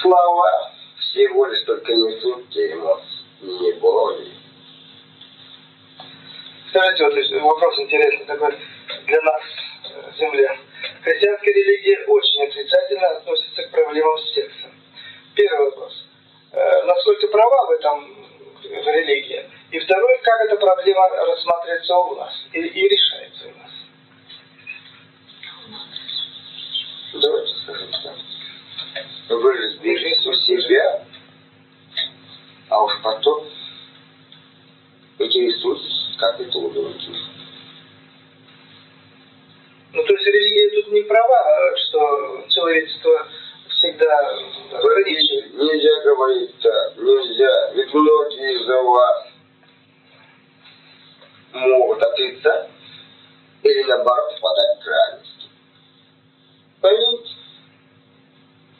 Слова всего лишь только несут те эмоции, не более. Скажите, вот э, вопрос интересный такой для нас, э, Земля. Христианская религия очень отрицательно относится к проблемам с сексом. Первый вопрос. Э, Насколько права в этом э, религия? И второй, как эта проблема рассматривается у нас и, и решается у нас? Давайте скажем так. Вы разберитесь у себя, а уж потом интересуйтесь, как это у других. Ну, то есть религия тут не права, а что человечество всегда ограничивает. Нельзя говорить так, нельзя. Ведь многие из вас могут отрицать или наоборот впадать в крайности. Поймите,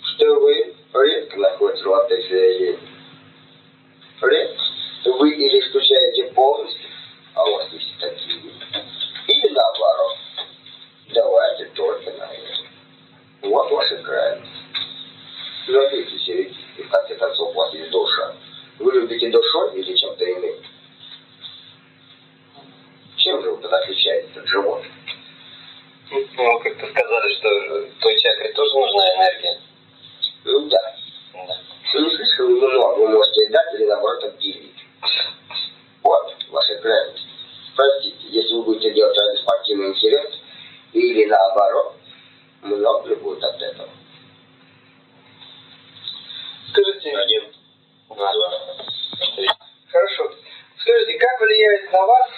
что вы редко находитесь в этой религии. Вы или исключаете полностью, а у вас есть такие, или наоборот. Давайте только на это. Вот ваша крайность. Найдите середину, и в конце концов у вас есть душа. Вы любите душой или чем-то иным? Чем же вы отличаетесь от животных? Ну, как-то сказали, что той чакре тоже нужна энергия. Ну да. Да. Не слишком много вы можете дать или наоборот отделить. Вот ваша крайность. Простите, если вы будете делать ради спортивного интереса, или наоборот, много ли будет от этого? Скажите, Один, Два. Три. хорошо. Скажите, как влияет на вас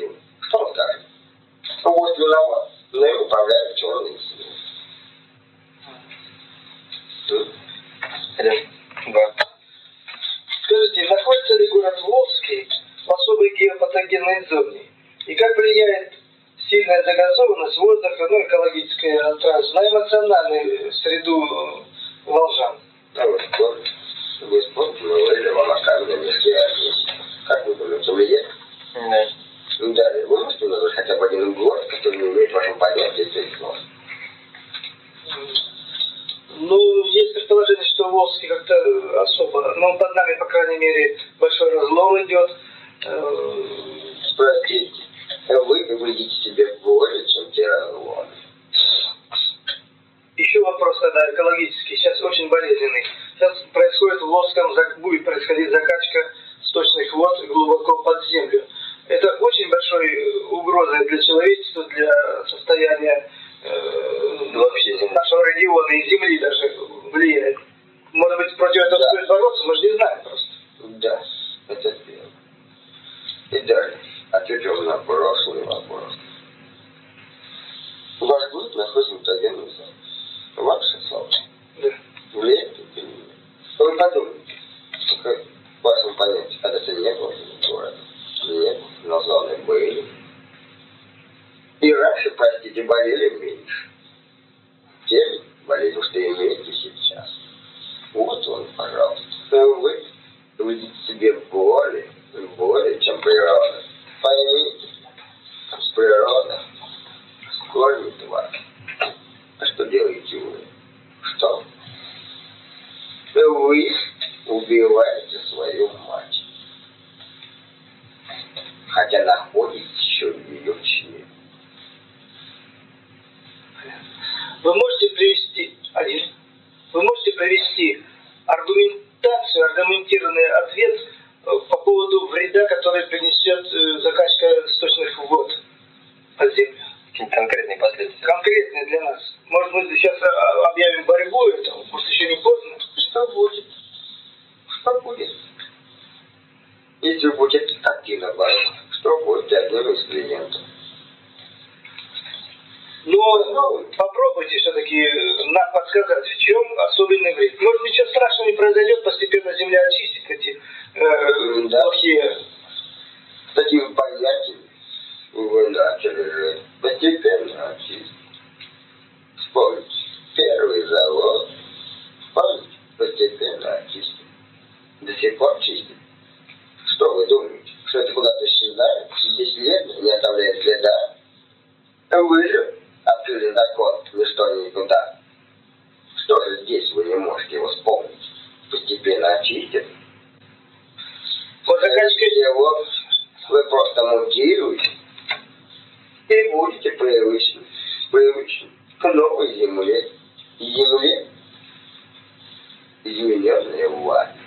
силы? Что он скажет? Вождь виноват, но им управляют черные силы. Два. Скажите, находится ли город Волжский в особой геопатогенной зоне? И как влияет сильная загазованность воздуха, ну, экологическая транс, на эмоциональную среду волжан? А вы спорите? Вы спорите, мы говорили вам о каменном мешке Архизе. Как вы думаете, влияет? Да. Ну, далее, вы можете назвать хотя бы один город, который не имеет в вашем понятии этих слов? Ну, есть предположение, что Волжский как-то особо, ну, под нами, по крайней мере, большой разлом идет. Э, Простите, вы выглядите себе более, чем те разломы. вопрос тогда экологический, сейчас очень болезненный. Сейчас происходит в зак- будет происходить закачка сточных вод глубоко под землю. Это очень большой э, угрозой для человечества, для состояния э, Вообще земли. нашего региона и земли даже влияет. Может быть, против этого Да. стоит бороться, мы же не знаем просто. Да, это первое. И далее. Ответил на прошлый вопрос. Ваш город находится в мутагенной зоне. Ваши слова. Да. Влияет или нет? Вы подумайте. В вашем понятии, когда это не было города. Нет, но зоны были. И раньше, простите, болели меньше. Тем болезнь, что имеете сейчас. Вот он, пожалуйста. Вы видите себе более, более, чем природа. Поймите, природа кормит вас. А что делаете вы? Что? Вы убиваете свою мать. Хотя находитесь еще в ее чреве. Вы можете привести один. Вы можете привести аргументацию, аргументированный ответ э, по поводу вреда, который принесет э, закачка сточных вод под землю. Какие-то конкретные последствия. Конкретные для нас. Может, мы сейчас а, объявим борьбу этому, может, еще не поздно. Что будет? Что будет? Если вы будете активно бороться, что будет одним из клиентов? Но попробуйте все-таки нам подсказать, в чем особенный вред. Может, ничего страшного не произойдет, постепенно земля очистит эти э, Да. плохие С такими понятиями вы начали жить. Постепенно очистить. Вспомните, первый завод, помните, постепенно очистить. До сих пор чистит. Что вы думаете? Что это куда-то исчезает? Бесследно, не оставляет следа? Вы же открыли закон ничто и никуда. Что же здесь вы не можете его вспомнить? Постепенно очистит. Вот закачка его вы просто мутируете и будете привычны, привычны к новой земле. Земле, измененной вами.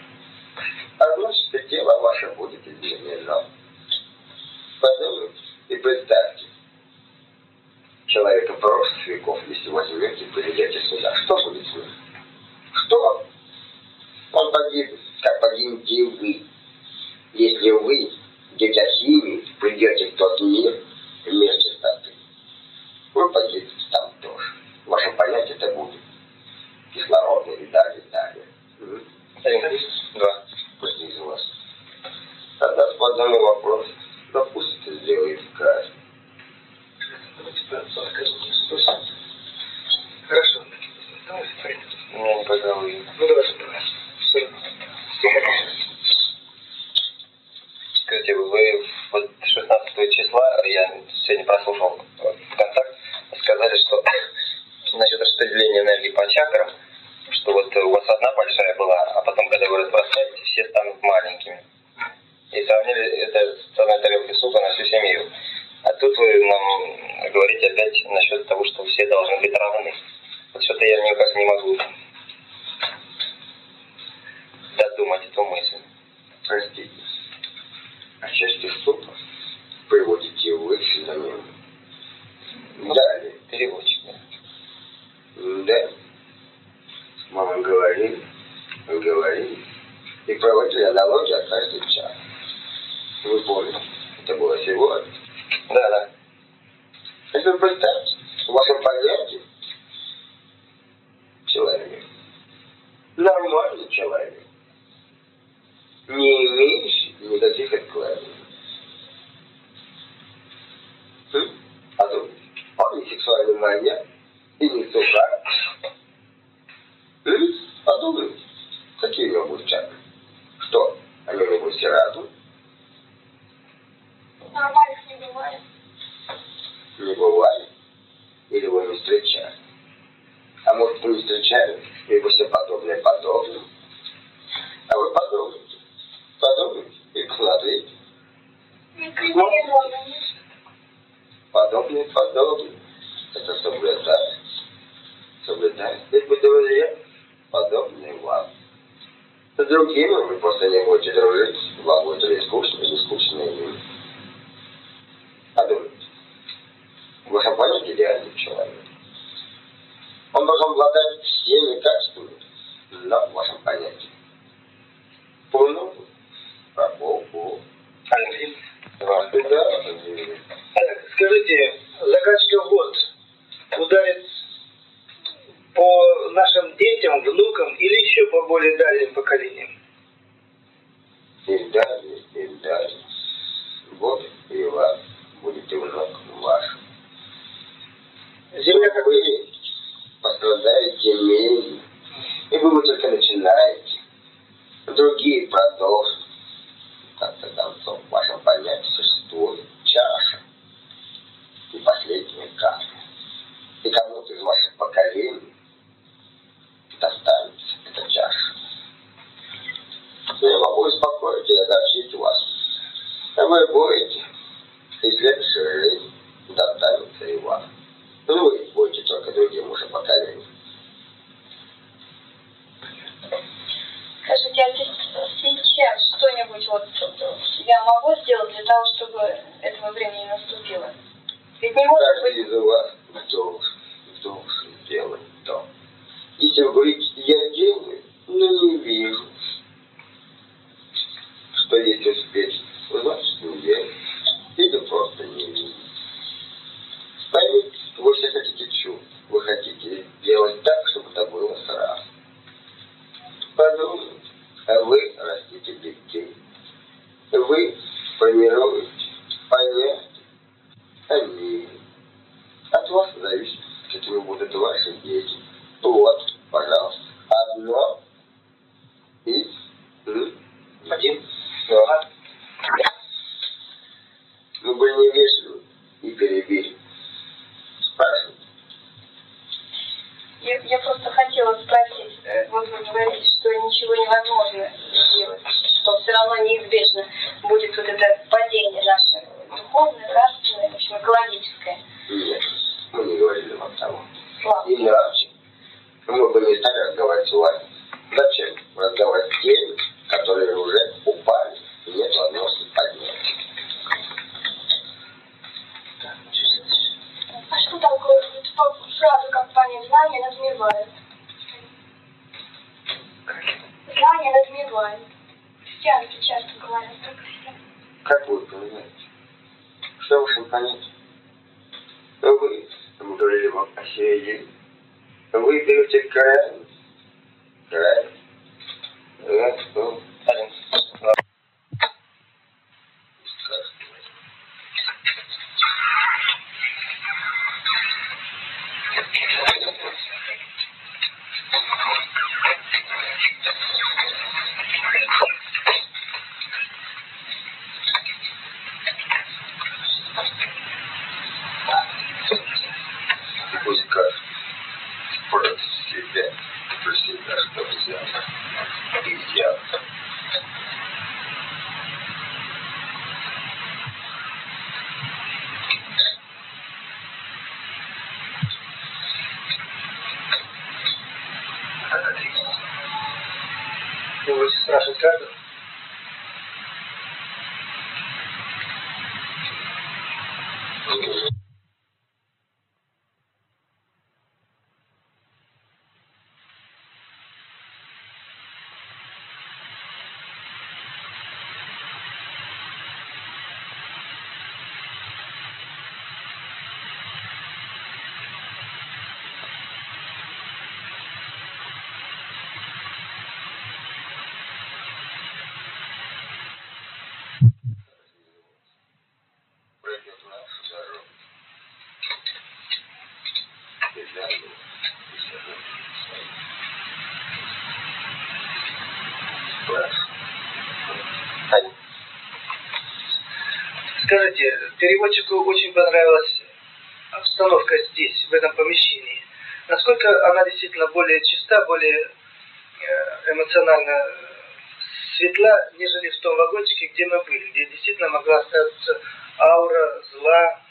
আমার বই Тимотику очень понравилась обстановка здесь, в этом помещении. Насколько она действительно более чиста, более э, эмоционально э, светла, нежели в том вагончике, где мы были, где действительно могла остаться аура зла,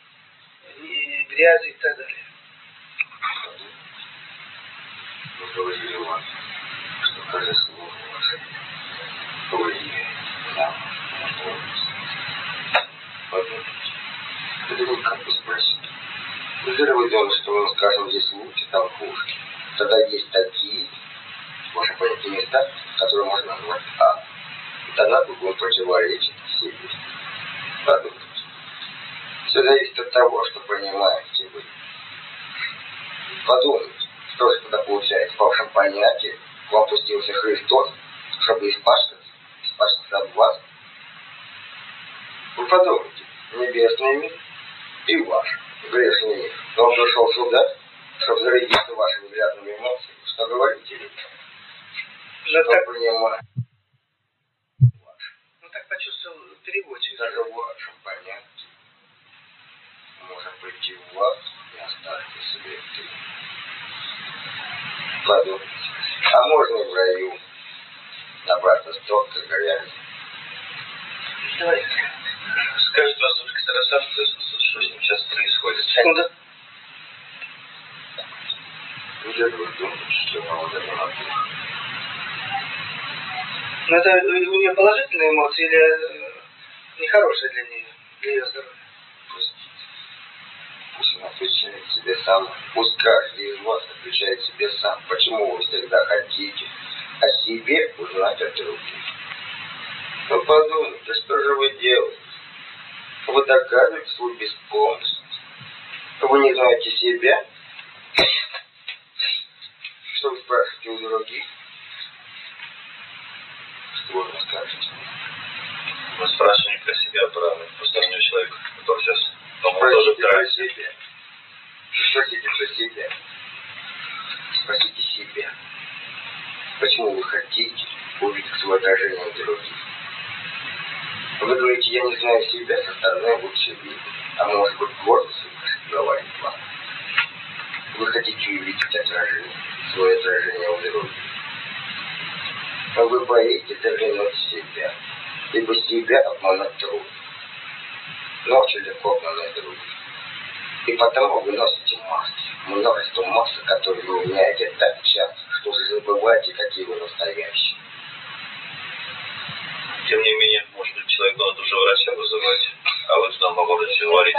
и грязи и так далее. Вы вот как бы вы думаете, что мы скажем здесь лучше, там хуже? Тогда есть такие, можно понять, места, которые можно назвать А. И тогда он противоречит себе. Подумайте. Все зависит от того, что понимаете вы. Подумайте, что же тогда получается. По вашему понятию, к вам пустился Христос, чтобы испачкаться, испачкаться от вас. Вы подумайте, небесный мир и ваш грешный мир. Но он пришел сюда, чтобы зарядиться вашими грязными эмоциями. Что говорите ли? Ну, Что так, понимаете? ну так почувствовал переводчик. Даже в вашем понятии может прийти в вас и оставьте себе ты. Подумайте, а можно и в раю набраться столько грязи. Давай. Скажет вас экстрасенс, что что с ним сейчас происходит. Секунду. Неужели вы думаете, что надо? Но это у нее положительные эмоции или э, нехорошие для нее, для ее здоровья? Пусть он отвечает себе сам. Пусть каждый из вас отвечает себе сам. Почему вы всегда хотите о себе узнать от других? Ну подумайте, что же вы делаете? Вы доказываете свою беспомощность. Вы не знаете себя? Что вы спрашиваете у других? Что вы мне скажете? Мы спрашиваем про себя, про постороннего человека, который сейчас дома тоже про себя. Спросите про себя. Спросите себя. Почему вы хотите увидеть свое отражение других? Вы говорите, я не знаю себя, со стороны лучше видеть. А может быть, гордость говорит вам. Вы хотите увидеть отражение, свое отражение в других. Но вы боитесь заглянуть в себя. Ибо себя обмануть трудно. Но очень легко обмануть других. И потому вы носите маски. Множество масок, которые вы меняете так часто, что уже забываете, какие вы настоящие. Тем не менее, может быть, человеку надо уже врача вызывать, а вы поводу всего говорите.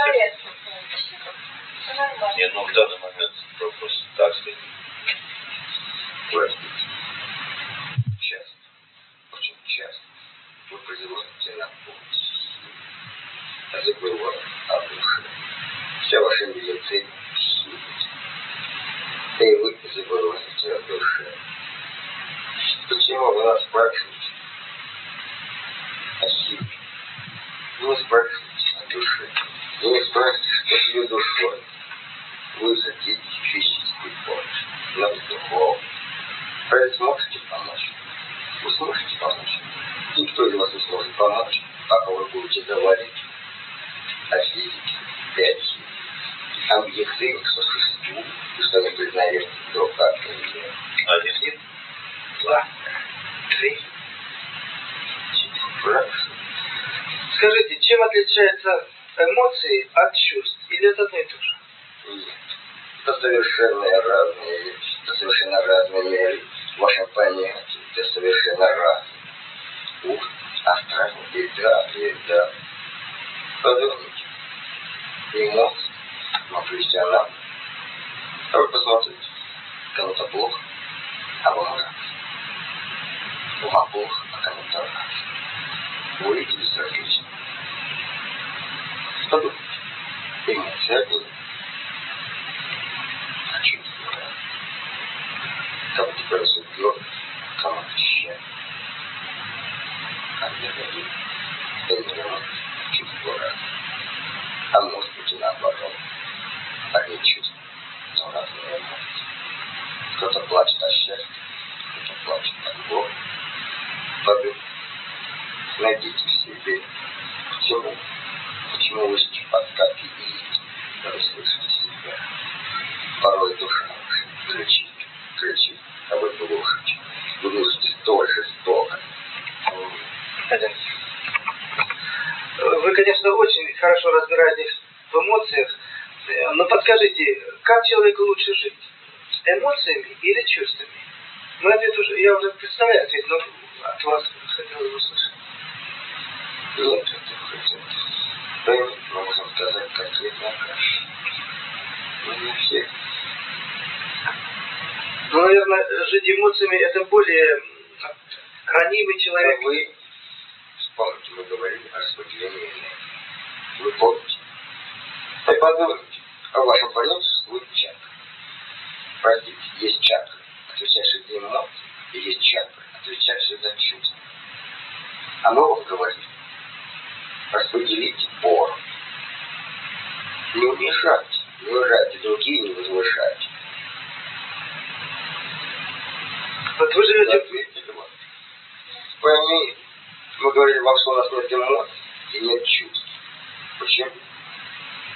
Нет, ну в данный момент просто так сказать. Часто, очень часто вы призываете на помощь. А забывая о душе. Вся ваша медицина. И вы забываете о душе. Почему вы нас спрашиваете о силе? Вы не спрашиваете о душе. Вы не спрашиваете, что с ее душой. Вы хотите физической помощи, но и духовной. Вы сможете помочь? Вы сможете помочь? Никто из вас не сможет помочь, пока вы будете говорить о физике и о химии, о медицине, что существует, и что не признает друг как друга. Один. Два, три. Хорошо. Скажите, чем отличаются эмоции от чувств? Или это одно и то же? Это совершенно разные вещи, это совершенно разные миры. В вашем понятии это совершенно разные. Ух, астральный, и да, да. Подумайте. Эмоции, но профессионал. А вы посмотрите, кому-то плохо, а вам радостно. Вам плохо, а кому-то радостно. Вы видите безразлично. Подумайте. Эмоция была. А чувство разное. Кому теперь разубьет, кому-то счастье. А где дадут? Эмоции, чувство разное. А может быть и наоборот. Одни чувства, но разные эмоции. Кто-то плачет от счастья, кто-то плачет от боли. Подумайте. Найдите в себе. Почему? Почему вы подсказки и вы слышите себя? Порой душа кричит, кричит, а вы глушите. Глушите столь жестоко. Вы, конечно, очень хорошо разбираетесь в эмоциях, но подскажите, как человеку лучше жить? эмоциями или чувствами? Ну, ответ уже, я уже представляю ответ, но от вас хотелось бы услышать. Нет, это хотел. Да, можно сказать, конкретно каша. Ну, не все. Ну, наверное, жить эмоциями это более ранимый человек. Но вы вспомните, мы говорили о распределении энергии. Вы помните? Вы подумайте, а в вашем полете существует чакры. Простите, есть чакры, отвечающие за эмоции, и есть чакры, отвечающие за чувства. А мы вам говорим, распределите пору. Не унижайте, не унижайте другие, не возвышайте. Вот вы живете... Вам. Пойми, мы говорили вам, что у нас нет эмоций и нет чувств. Почему?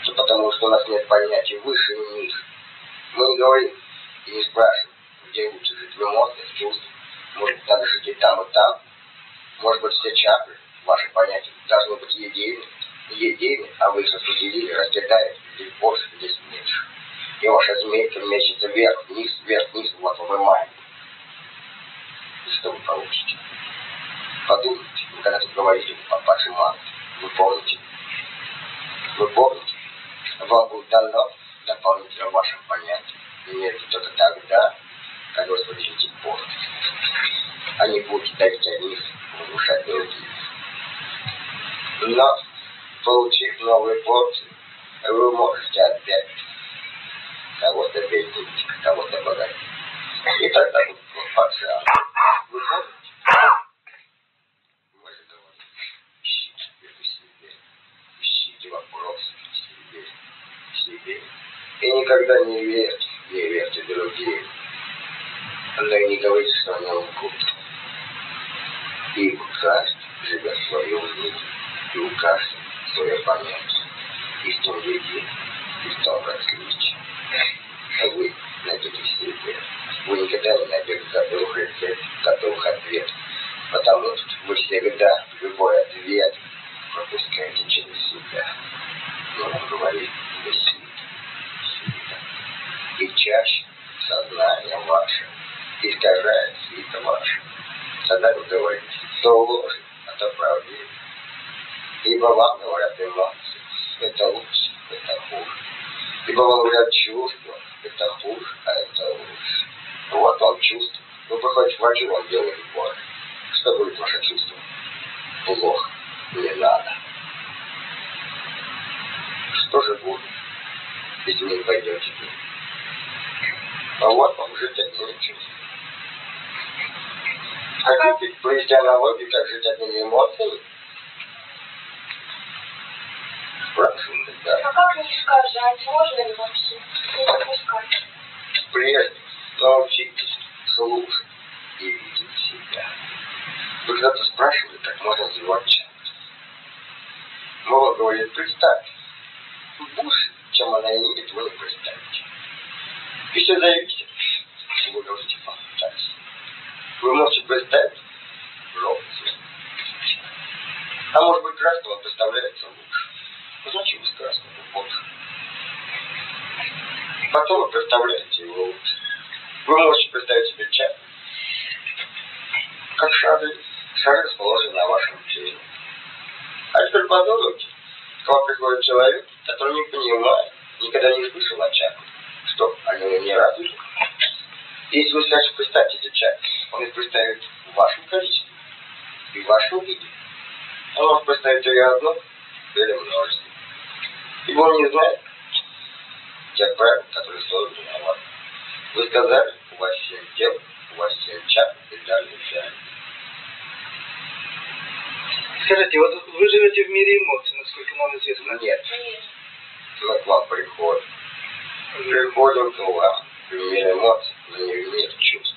Да потому что у нас нет понятия выше них. Мы не говорим и не спрашиваем, где лучше жить в эмоциях, в чувствах. Может, надо жить и там, и там. Может быть, все чакры, ваши понятия, должны быть едины. Едины, а вы их распределили, раскидаете, здесь больше, здесь меньше. И ваша змейка мечется вверх, вниз, вверх, вниз, вот вы маленький. И что вы получите? Подумайте, вы когда тут говорили о вашей маме, вы помните? Вы помните? Вам будет дано дополнительно вашим понятиям. Энергия только тогда, когда вы распределите порт. А не будете давить одних, разрушать других. Но, получив новые порции, вы можете опять кого-то обидеть, кого-то богатить. И тогда будет пациент. Вы. И никогда не верьте, не верьте другим. Но и не говорите, что они лгут. Ибо каждый живет в своем един, и в том различие. А вы найдете в себе. Вы никогда не найдете готовых рецептов, готовых ответов. Потому что вы всегда любой ответ пропускаете через себя. Но он говорит свита. свита. И чаще сознание ваше искажает свита ваше. Тогда вы говорите, то ложь, а то Ибо вам говорят эмоции, это лучше, это хуже. Ибо вам говорят чувства, это хуже, а это лучше. Вот вам чувство. Вы приходите к врачу, вам делают больно. Что будет ваше чувство? Плохо. Не надо. Что же будет, если вы не пойдете? А вот вам жить одними чувствами. Хотите провести аналогию, как жить одними эмоциями? Спрашиваю, да. А как не искажать? Можно ли вообще? Не допускать. Прежде научитесь слушать и видеть себя. Вы когда-то спрашивали, как можно чат. Мова говорит, представьте. Больше, чем она имеет, вы не представите. И все зависит, что вы говорите фантазии. Вы можете представить цвет. А может быть, красный вам представляется лучше. Зачем с красным больше? Потом вы представляете его лучше. Вы можете представить себе чат, как шары, шары расположены на вашем теле. А теперь подумайте, к вам приходит человек, который не понимает, никогда не слышал о чаке. Что, они не развиты? Если вы скажете, представьте этот чак, он их представит в вашем количестве и в вашем виде. Он может представить или одно, или множество. Он не знает тех правил, которые созданы на вас. Вы сказали, у вас семь тел, у вас семь чак и далее, и далее. Скажите, вот вы живете в мире эмоций, насколько нам известно. Нет, Нет. мы к вам приходим. Приходим к вам в мир эмоций, но не в мир чувств.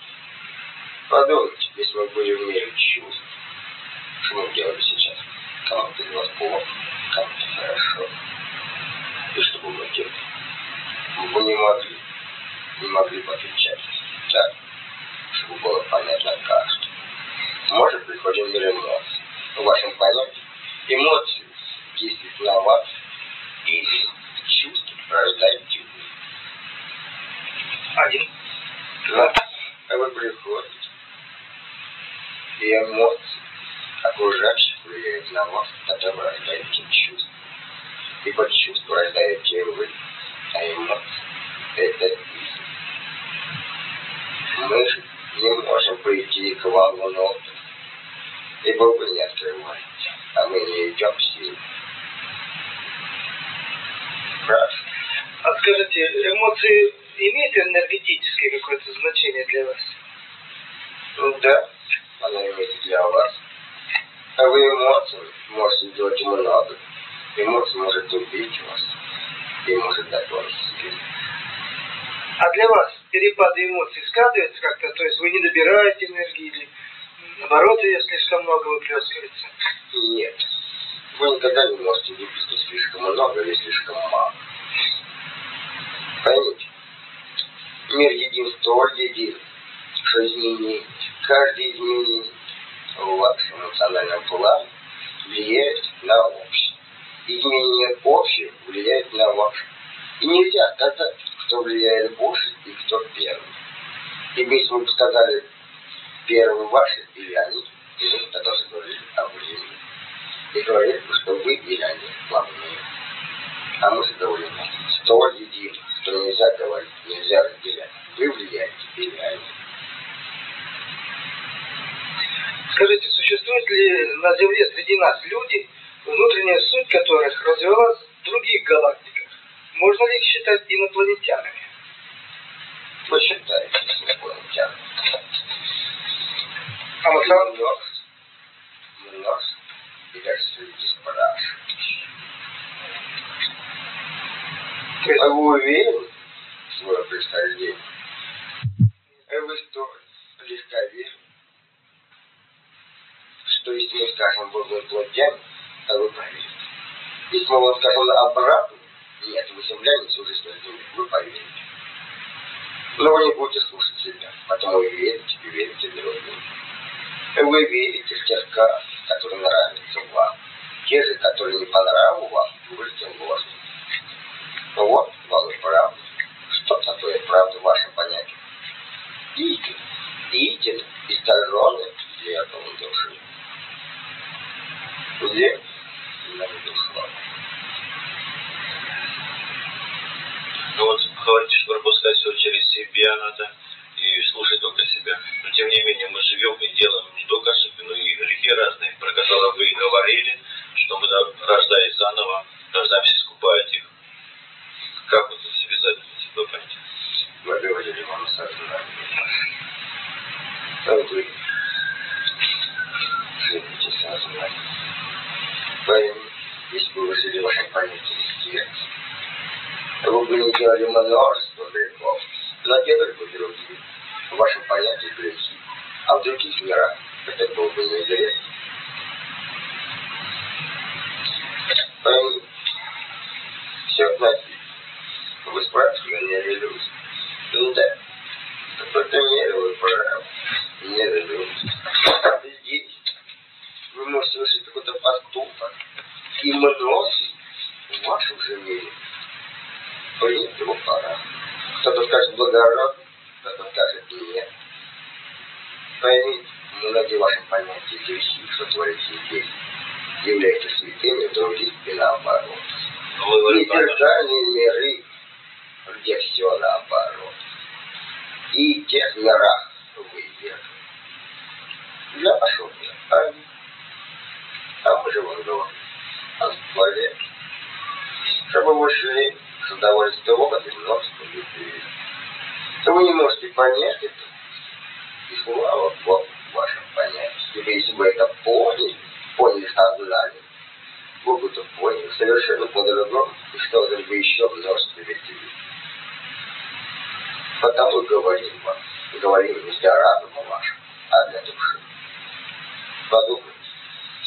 Подумайте, если мы были в мире чувств, что мы делали сейчас? Кому-то из вас плохо, кому-то хорошо. И что бы мы делали? Вы не могли, не могли бы отвечать так, чтобы было понятно каждому. Может, приходим мир эмоций. В вашем понятии эмоции действуют на вас, и чувства рождаете вы. Один. Да. А вы приходите. И эмоции окружающих влияют на вас, потом рождаете чувства. И под чувство рождаете вы, а эмоции – это бизнес. Мы не можем прийти к вам в опыт, ибо вы не открываете, а мы не идем в силу. Хорошо. А скажите, эмоции имеют энергетическое какое-то значение для вас? Ну да, она имеет для вас. А вы эмоции можете делать много. Эмоции может убить вас и может дать вам силу. А для вас перепады эмоций сказываются как-то? То есть вы не набираете энергии или наоборот ее слишком много выплескивается? Нет. Вы никогда не можете выпустить слишком много или слишком мало. Поймите, мир един столь един, что изменить, каждое изменение в вашем эмоциональном плане влияет на общее. Изменение общее влияет на ваше. И нельзя сказать, кто влияет больше и кто первый. Ибо если мы бы сказали, первый ваши или они, и мы тогда говорили о времени. И говорили что вы или они главные. А мы же говорим, столь един, что нельзя говорить, нельзя разделять. Вы влияете или они. Скажите, существуют ли на Земле среди нас люди, внутренняя суть которых развивалась в других галактиках? Можно ли их считать инопланетянами? Вы считаете инопланетянами. А самом деле... Множество. Множество. И. То есть А вы уверены в свое происхождение? А вы что, легковерны? Что если мы скажем Богу инопланетяне, вы поверите? Если мы вам скажем обратно, нет, вы земляне, всю жизнь на земле, вы поверите. Но вы не будете слушать себя, потому вы верите и верите другим. Вы верите в тех карт, которые нравятся вам. Те же, которые не по нраву вам, будете ложными. Ну вот, вам и правда. Что такое правда в вашем понятии? Истина. Истина, искаженная зеркалом души. Где? Ну вот говорите, что пропускать все через себя надо и слушать только себя. Но тем не менее мы живем и делаем не только ошибки, но и грехи разные, про которые вы говорили, что мы да, рождаясь заново, рождаемся искупать их. Как вот это связать эти два понятия? Мы говорили вам сознание. Вы живете сознание. Поэтому, если бы вы сердца, вы бы не делали множество грехов, но делали бы другие. В вашем понятии грехи. А в других мирах это был бы не грех. Поэтому, все относительно. Вы спрашивали, не релюсь. Ну да, в какой-то вы правы. Не релюсь. Здесь вы можете совершить какой-то поступок и многие в вашем же мире принять его пора. Кто-то скажет благородно, кто-то скажет нет. Поймите, многие ваши понятия грехи, что творите здесь, являются святыми других и наоборот. Ну. Нетертальные миры, где все наоборот. И тех мирах вы верны. Я пошел мир, а, а мы же вам говорим о человеке. Чтобы вы шли, создавались доводы и множество людей. То вы не можете понять это. И слава Богу в вашем понятии. Ибо если бы это поняли, поняли сознание, вы бы это поняли совершенно по-другому, и создали бы еще множество ветвей. Потому и говорим вам, и говорим не для разума вашего, а для души. Подумайте,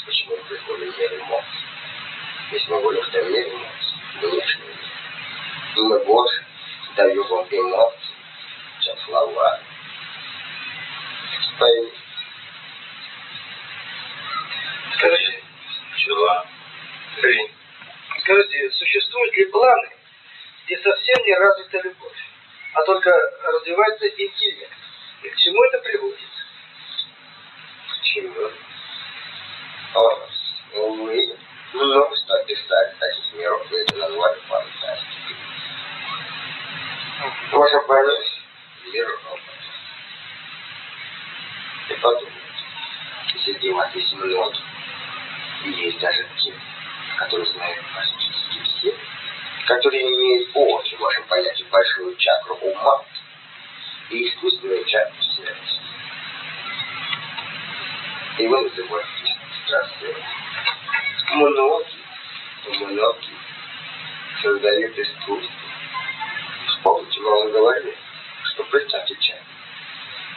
почему мы приходим в мир эмоций. Если мы говорим, что мир эмоций, внешний мир, и мы больше даем вам эмоций, чем слова. Поймите, Скажите, Чего? только развивается интеллект. И к чему это приводит? К чему? О, увы, много что описали таких миров, это назвали фантастикой. Можно понять мир робота. И подумать, среди вас есть много, и есть даже те, которые знают практически все, которые имеют общую, вашем понятии, большую чакру ума и искусственную чакру сердца. И вы называете страстью. Многие, многие создают искусство. Вспомните, вам говорили, что представьте чай.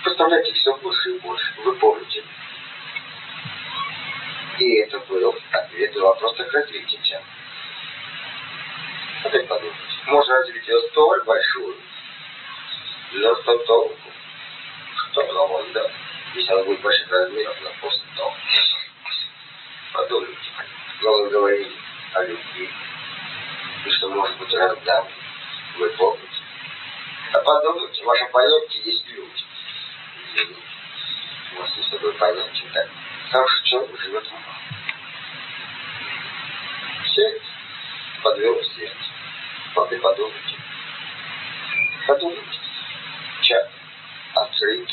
Представляете все больше и больше. Вы помните. И это был ответ на вопрос, как развить чай. Опять подумайте. Можно развить ее столь большую, но что толку? Что она вам если она будет больших размеров на толку? Подумайте. Но говорили о любви. И что может быть раздам. Вы помните? А подумайте, в вашем понятии есть люди. У вас есть такое понятие, так? Хороший человек живет в ума. Все подвел сердце. Вот и подумайте. Подумайте. Чат открыт.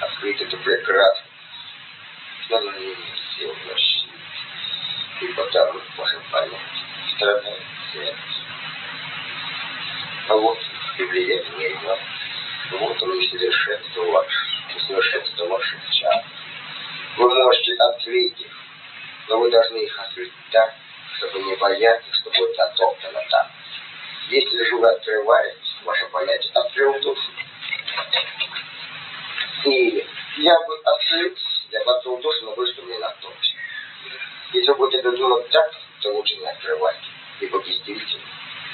Открыт это прекрасно. Но на не имеет сил защиты. И потому, можем понять, страдает сердце. А вот не имел. Вот и совершенство ваше. Совершенство ваших чат. Вы можете их, но вы должны их открыть так, чтобы не бояться, что будет затоптано там. Если же вы открываете, ваше понятие, открыл душу. И я бы открыл, я бы открыл душу, но вы что мне натопчете. Если будете думать так, то лучше не открывайте. Ибо действительно,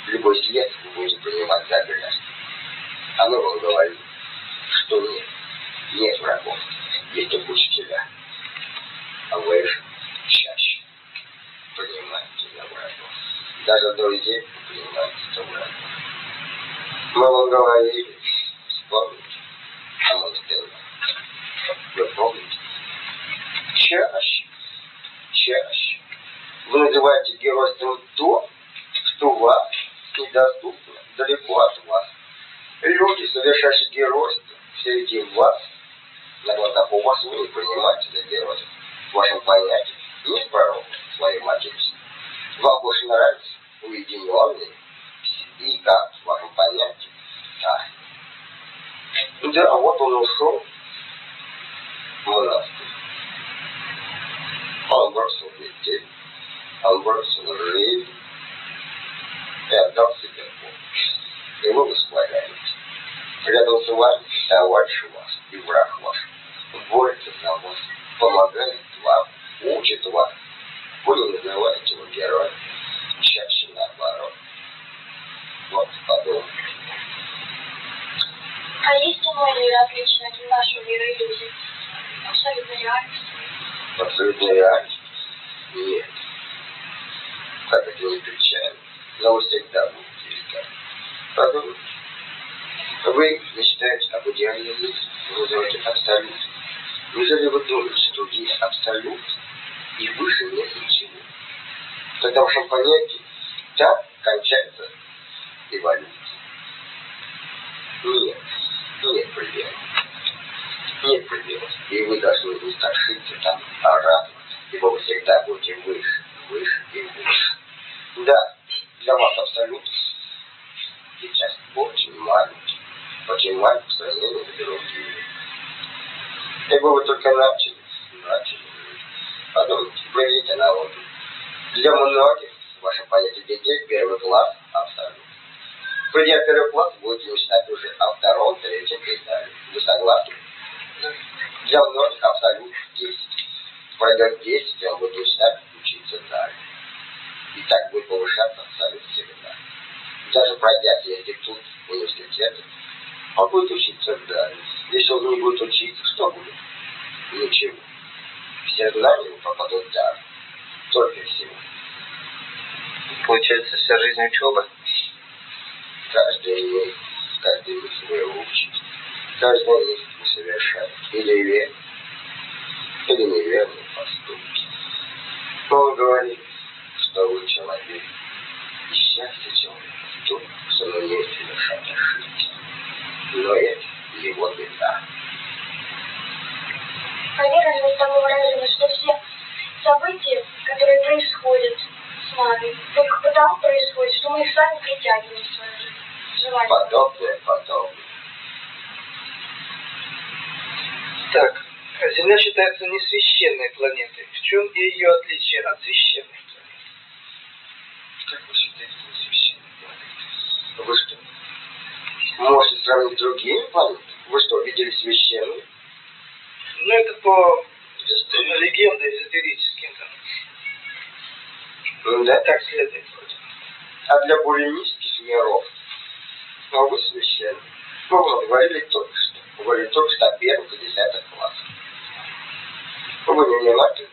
любой след вы будете принимать за грязь. А мы вам говорим, что нет, нет врагов, есть учителя. А вы же чаще принимаете за врагов. Даже друзей принимаете за врагов. Мы вам говорили, вспомните, а мы сделали. Вы помните? Чаще, чаще. Вы называете геройством то, что вас недоступно, далеко от вас. Люди, совершающие геройство среди вас, на глазах у вас вы не понимаете это геройство. В вашем понятии нет пророка своим отечеством. Вам больше нравится уединенный и как в вашем понятии. Да. Да, вот он ушел в монастырь. Бросил детей, он бросил жизнь и отдал себе Богу. И вы восхваляете. Рядом с вами товарищ вас и враг ваш борется за вас, помогает вам, учит вас. Вы называете его героем, чаще наоборот. Вот подумайте. А есть иное различие от нашей веры и люди? Абсолютно реальность. Абсолютно реальность? Нет. Как это не печально. Но всегда искать. Подумайте. Вы мечтаете об идеальном вы называете абсолют. Неужели вы думаете, что есть абсолют и выше нет ничего? Тогда в вашем понятии так кончается эволюция. Нет, нет предела. Нет предела. И вы должны не страшиться там, радоваться. Ибо вы всегда будете выше, выше и выше. Да, для вас абсолют сейчас очень маленький. Очень маленький по сравнению с другими. Ибо вы только начали, начали. Подумайте, проведите аналогию. Для многих, ваше понятие детей, первый класс абсолют. Придя первый класс, будете мечтать уже о втором, третьем и далее. Вы согласны? Для многих абсолют 10. Пройдет 10, и он будет мечтать учиться далее. И так будет повышаться абсолют всегда. Даже пройдя все институт, университеты, он будет учиться далее. Если он не будет учиться, что будет? Ничего. Все знания попадут в дар. Только всего. Получается, вся жизнь учеба. Каждый имеет каждый из них выучит. Каждый совершает или верный, или неверный поступки. Но вы говорили, что вы человек, и счастье человека в том, что он умеет совершать ошибки. Но это его беда. А верно ли с тобой выражение, что все события, которые происходят с нами, только потому происходят, что мы их сами притягиваем в свою жизнь? Подобное, подобное. Так, Земля считается не священной планетой. В чем ее отличие от священной планеты? Как вы считаете, священной планетой? Вы что, можете сравнить с другими планетами? Вы что, видели священную? Ну, это по легендам эзотерическим. Там. Да. Так следует. А для более низких миров, ну вы священны. Ну, вы говорили только что. Только что первых и десятых классах. Вы не внимательны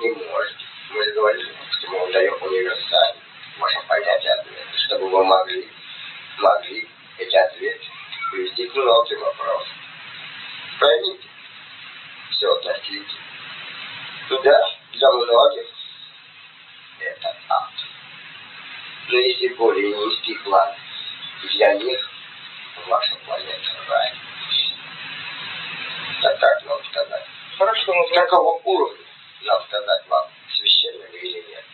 не можете. Мы говорили, что мы даем универсальный, ваше понятие ответа, чтобы вы могли, могли эти ответы привести к многим вопросам. Поймите, все относительно. Ну да, для многих это ад. Но если более низкий план, для них ваша планета рай. Так как нам сказать? Хорошо, ну, Какого уровня нам сказать вам, священно ли или нет?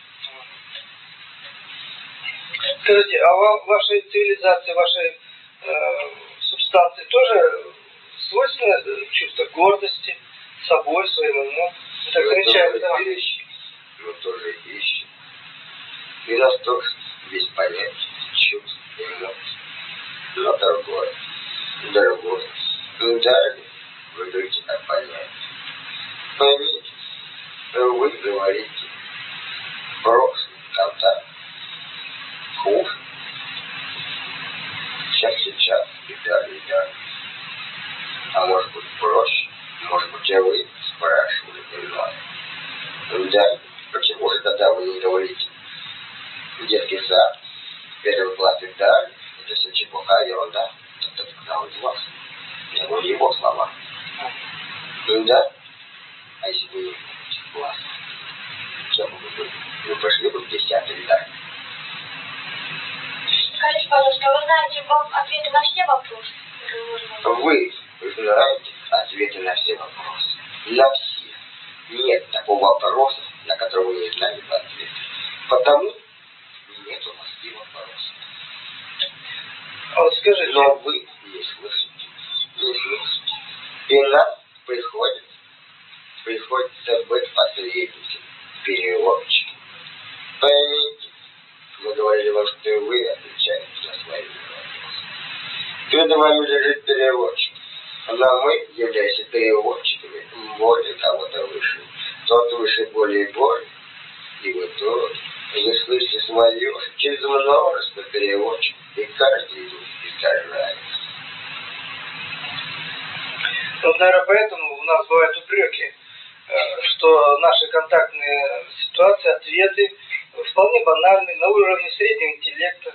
Скажите, а вам, вашей цивилизации, вашей э, субстанции тоже свойственно чувство гордости собой, своим умом? Мы так да? ищем. Мы тоже ищем. И нас тоже без понятия, чувств, эмоций. Но другое, другое. Ну далее вы говорите о понятии. Поймите, вы говорите прошлый контакт. Хуже. Чем сейчас и далее. А может быть проще. Может быть, и вы спрашивали иное. Да, почему же тогда вы не говорите детский сад, первый класс и далее? Это все чепуха, ерунда. Это сказал из вас. Я говорю его слова. Да? А если бы класс, кем бы вы? Вы пошли бы в десятый, да? Скажите, пожалуйста, вы знаете вам ответы на все вопросы? Вы знаете ответы на все вопросы. На все. Нет такого вопроса, на который вы не знали бы ответ. Потому нет у вас и вопросов. А вот скажите, Но вы не слышите. Не слышите. И нам приходится, приходится быть посредником, переводчиком. Поймите, мы говорили вам, что вы отвечаете за свои вопросы. Перед вами лежит переводчик. Но мы, являясь переводчиками, более кого-то выше. Тот выше более более. И вы тоже. Вы слышите свое через множество переводчиков. И каждый из них искажается. Вот, наверное, поэтому у нас бывают упреки, э, что наши контактные ситуации, ответы вполне банальны, на уровне среднего интеллекта,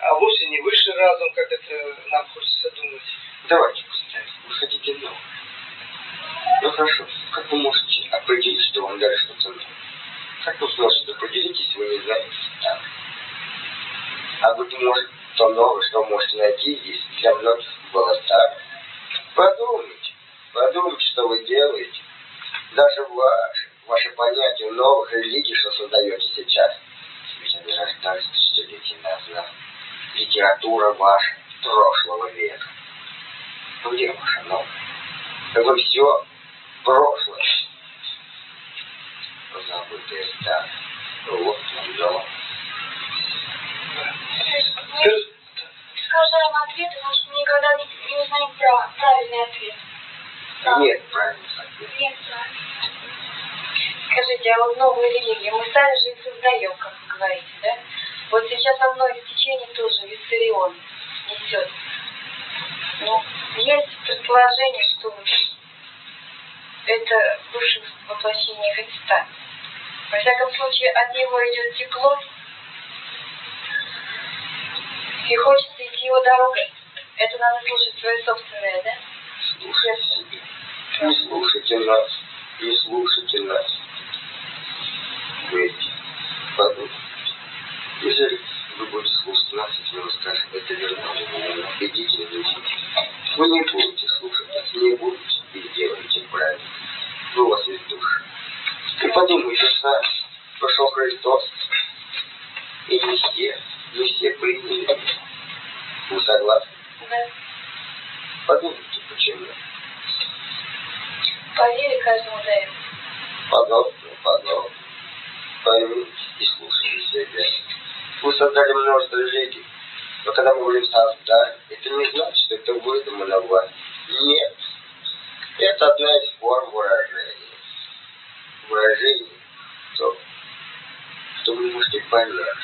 а вовсе не высший разум, как это нам хочется думать. Давайте представим, вы хотите новое. Ну хорошо, как вы можете определить, что вам дали что-то новое? Как вы сможете определить, если вы не знаете старое? А быть может, то новое, что вы можете найти, если для многих было старое. Подумайте, подумайте, что вы делаете. Даже ваши, ваши понятия новых религий, что создаете сейчас, ведь они рождались тысячелетия назад. Литература ваша прошлого века. Ну где ваше новое? Вы все прошлое. Забытое старое. Вот оно. Скажи- Искажаем ответы, значит, мы никогда не, не узнаем прав- правильный ответ. Нет. Нет. Скажите, а вот новые религии мы сами же их создаем, как вы говорите, да? Вот сейчас одно из течений тоже Виссарион несет. Ну, есть предположение, что это высшее воплощение Христа. Во всяком случае, от него идет тепло, и хочется идти его дорогой. Это надо слушать свои собственные, да? Слушайте себя. Не слушайте нас. Не слушайте нас. Вы подумайте. Если вы будете слушать нас, если вы скажете, это верно, идите, идите. Вы не будете слушать нас, не будете и делаете правильно. Вы у вас есть душа. И подумайте сами, пошел Христос, и не все, не все приняли. Вы согласны? Да. Подумайте, почему. По вере каждому дает. Подобно, подобно. Поймите и слушайте себя. Вы создали множество религий. Но когда мы говорим создали, это не значит, что это выдумано вами. Нет. Это одна из форм выражения. Выражение то, что вы можете понять.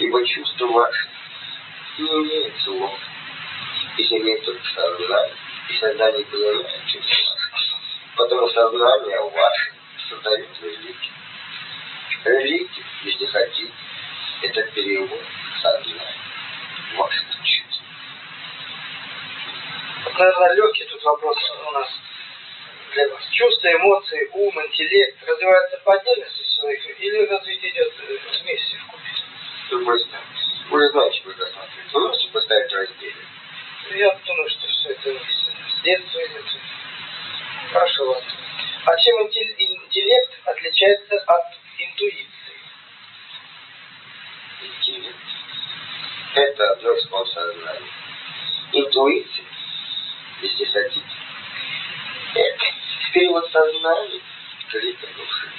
Ибо чувство ваше не имеет слов. Если только сознание, и сознание понимает ваше. Потому сознание ваше создает религию. Религия, если хотите, это перевод сознания ваших чувств. Вот, наверное, легкий тут вопрос у нас для вас. Чувства, эмоции, ум, интеллект развиваются по отдельности своих или развитие идет э, вместе в купе? Вы вы знаете прекрасно ответ. Вы можете поставить разделе. Я думаю, что все это. С детства идет. Хорошо, ладно. А чем интел- интеллект отличается от интуиции? Интеллект. Это одно из сознания. Интуиция, если хотите, это перевод сознания души.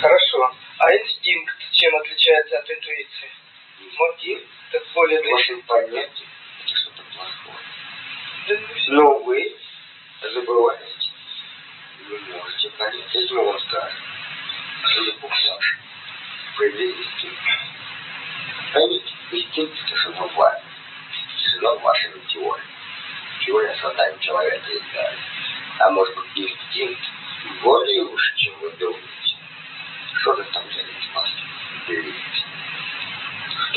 Хорошо. А инстинкт чем отличается от интуиции? Мотив? Так более В длинный. вашем понятии это что-то плохое. Да. Но вы забываете. Вы можете понять, если мы вам скажем, что любовь наша проявление инстинкта. Поймите, инстинкт совершенно вами, совершенно вашими теориями. Теория создания человека и далее. А может быть, инстинкт более лучше, чем вы думаете. Что заставляет вас верить? Что? Ну,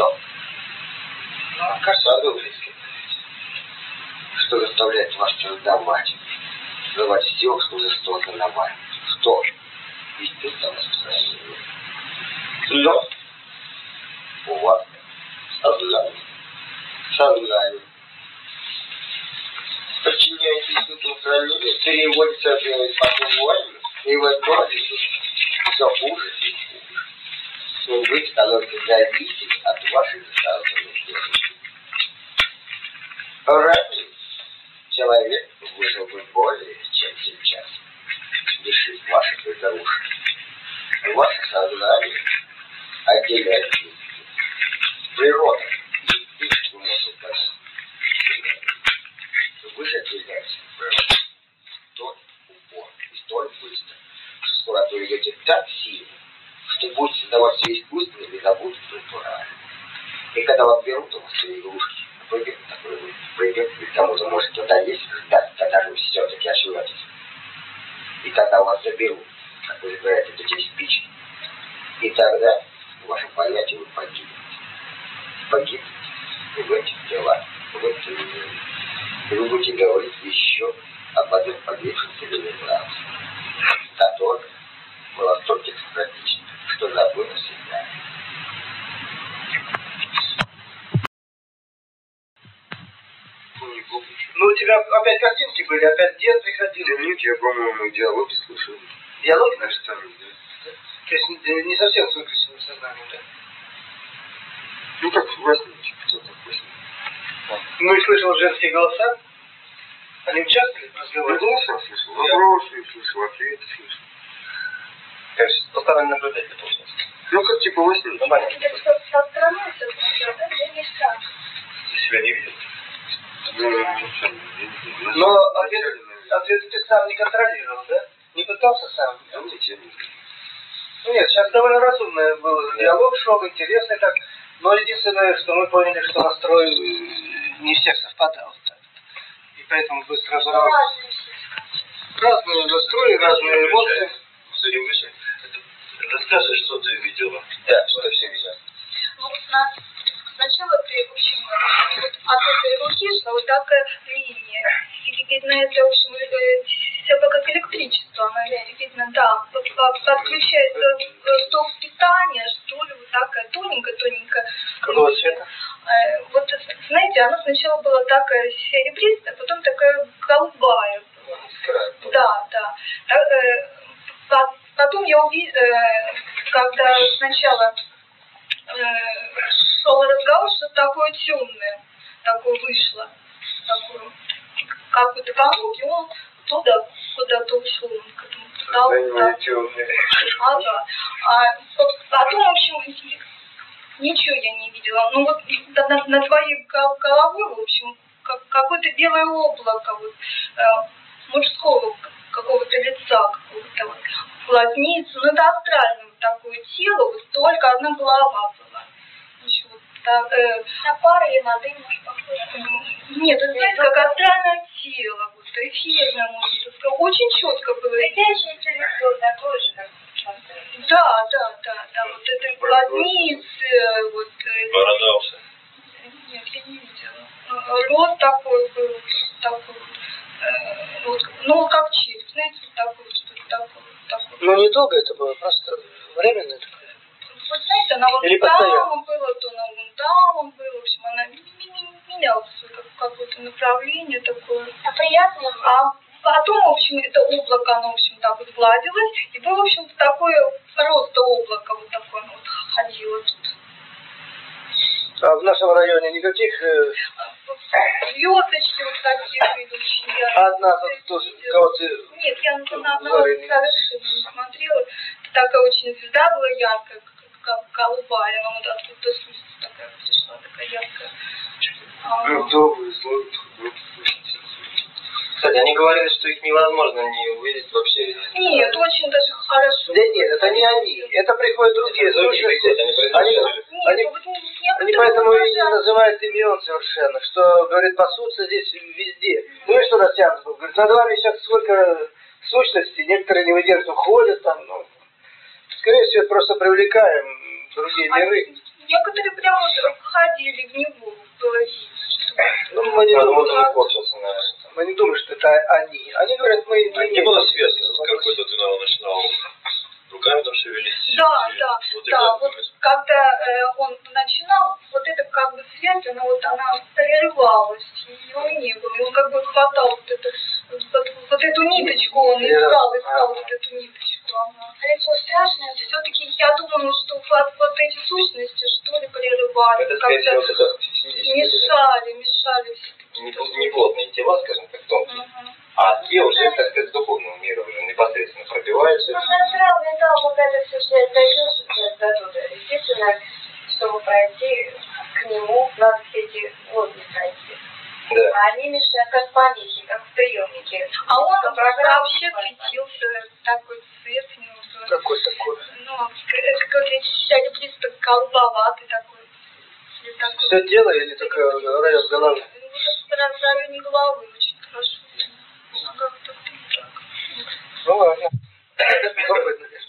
а кажется, понятия. что заставляет вас создавать, создавать все, что уже создано вами. Что? Естественно, распространение. Но у вас сознание, сознание, подчиняетесь этому сознанию, переводится по-своему, и в итоге все хуже вы становитесь зависимы от ваших действий. Ранее человек выжил бы более, чем сейчас, лишив ваших разрушек. Ваше сознание отделяет. Природа и можете понять. Вы же отделяете природу столь упорно и столь быстро, что скоро вы идете так сильно, что будете создавать все искусственно и забудут натурально. И когда вас берут, у вас все игрушки, прыгают, такой вы и к тому-то может кто-то есть, ждать, когда же вы все-таки очнетесь. И когда вас заберут, как вы забираете вот эти спички, и тогда в вашем понятии вы погибнете. Погибнете в этих делах, в. И вы будете говорить еще об одной погибшей цивилизации, которая была столь экспратична, что забыла себя. Ну, у тебя опять картинки были, опять дед приходил. нет, я, по-моему, диалоги слушал. Диалоги? Значит, там, да. То есть э, не совсем с выключенным сознанием, да? Ну, как во сне, типа, кто так во сне. Ну и слышал женские голоса. Они участвовали в Я разговоре? голоса слышал, вопросы слышал, ответы слышал. Конечно, посторонний наблюдатель получается. Ну, как типа во сне. Ну, понятно. Это что-то со стороны не сам. Ты себя не видел? Ну, Но ответ, ответ ты сам не контролировал, да? Не пытался сам? Да нет, я не знаю. Ну нет, сейчас довольно разумный был диалог, шел интересный так. Но единственное, что мы поняли, что настрой не всех совпадал. так. И поэтому быстро Ну, разобрались. разные настрои, разные эмоции. Судя выше, расскажи, что ты видела. Да, что все видят. Ну, у нас сначала ты, в общем, вот от этой руки шла вот такая линия. И видно, это, в общем, э, все как электричество, она, видно, да, под- под- подключается э, ток питания, что ли, вот такая тоненькая-тоненькая. Какого цвета? Э, Вот, знаете, она сначала была такая серебристая, потом такая голубая. Да, да. Э, э, по- Потом я увидела, когда сначала э, шел разговор, что такое темное, такое вышло, такое, какой-то комок, и он туда куда-то ушел, он к этому стал. А, да. А по- потом, в общем, ничего я не видела. Ну вот на, на- твоей гол- головой, в общем, как- какое-то белое облако вот, э, мужского какого-то лица, какого-то вот, глазницы, ну это астральное вот такое тело, вот только одна голова была. Еще вот так, э, На пар или на дым, может, похоже. нет, это, знаете, как астральное тело, вот, эфирное, можно сказать. Очень четко было. Светящееся лицо такое же, как Да, да, да, да, вот это глазницы, вот э, Бородался. Нет, я не видела. Э, Рот такой был, такой, э, вот, ну, как череп, знаете, вот такой, что-то такое, вот такое. Ну, недолго это было, просто временно такое. Вот знаете, она вот Или там постоянно? была, то она вон там была, в общем, она менялась как, какое-то направление такое. А приятно А потом, в общем, это облако, оно, в общем, так вот гладилось, и было, в общем, такое просто облако, вот такое оно вот ходило тут. А в нашем районе никаких... э, Звездочки вот такие идущие. Одна тут тоже кого-то... Нет, я на, Говорили. совершенно не смотрела. Такая очень звезда была яркая, как, голубая. Она вот откуда-то с такая пришла, такая яркая. А, Добрый, злой. Кстати, они говорили, что их невозможно не увидеть вообще. Нет, очень даже хорошо. Да нет, это не они. Это приходят другие приходят, они Они, они, ну вот они поэтому и не называют имен совершенно, что, говорит, пасутся здесь везде. Ну и что на сеанс был? Говорит, над вами сейчас сколько сущностей, некоторые не выдерживают, уходят там, ну. Скорее всего, просто привлекаем другие а миры. Некоторые прямо вот входили в него, было видно. Ну, мы не Возможно, думаем, он корчился, наверное. Мы не думаем, что это они. Они говорят, мы не А не было света какой-то, ты начинал руками там шевелить? Да, да, Вот да. Вот когда э, он начинал, вот это как бы связь, она вот она прерывалась, ее не было. И он как бы хватал вот, это, вот, вот эту ниточку, он искал, искал вот эту ниточку. Лицо страшное. Все-таки я думаю, что вот, вот эти сущности что ли прерывали, Это, всего, как-то вот это физическое. мешали, мешали. Не, не плотные тела, скажем так, тонкие. Мгм. А те уже, так сказать, с духовного мира уже непосредственно пробиваются. Ну, астрал металл, пока это все снять дойдешь до туда. Естественно, чтобы пройти к нему, надо все эти лодки пройти. Да. А они мешают как помехи, как в приемнике. А он программа вообще светился, такой цвет у него. Какой такой? Ну, какой-то серебристо голубоватый такой. Такой. Все тело или только район головы? Ну, в районе головы очень хорошо. Ну, как-то так. Ну ладно.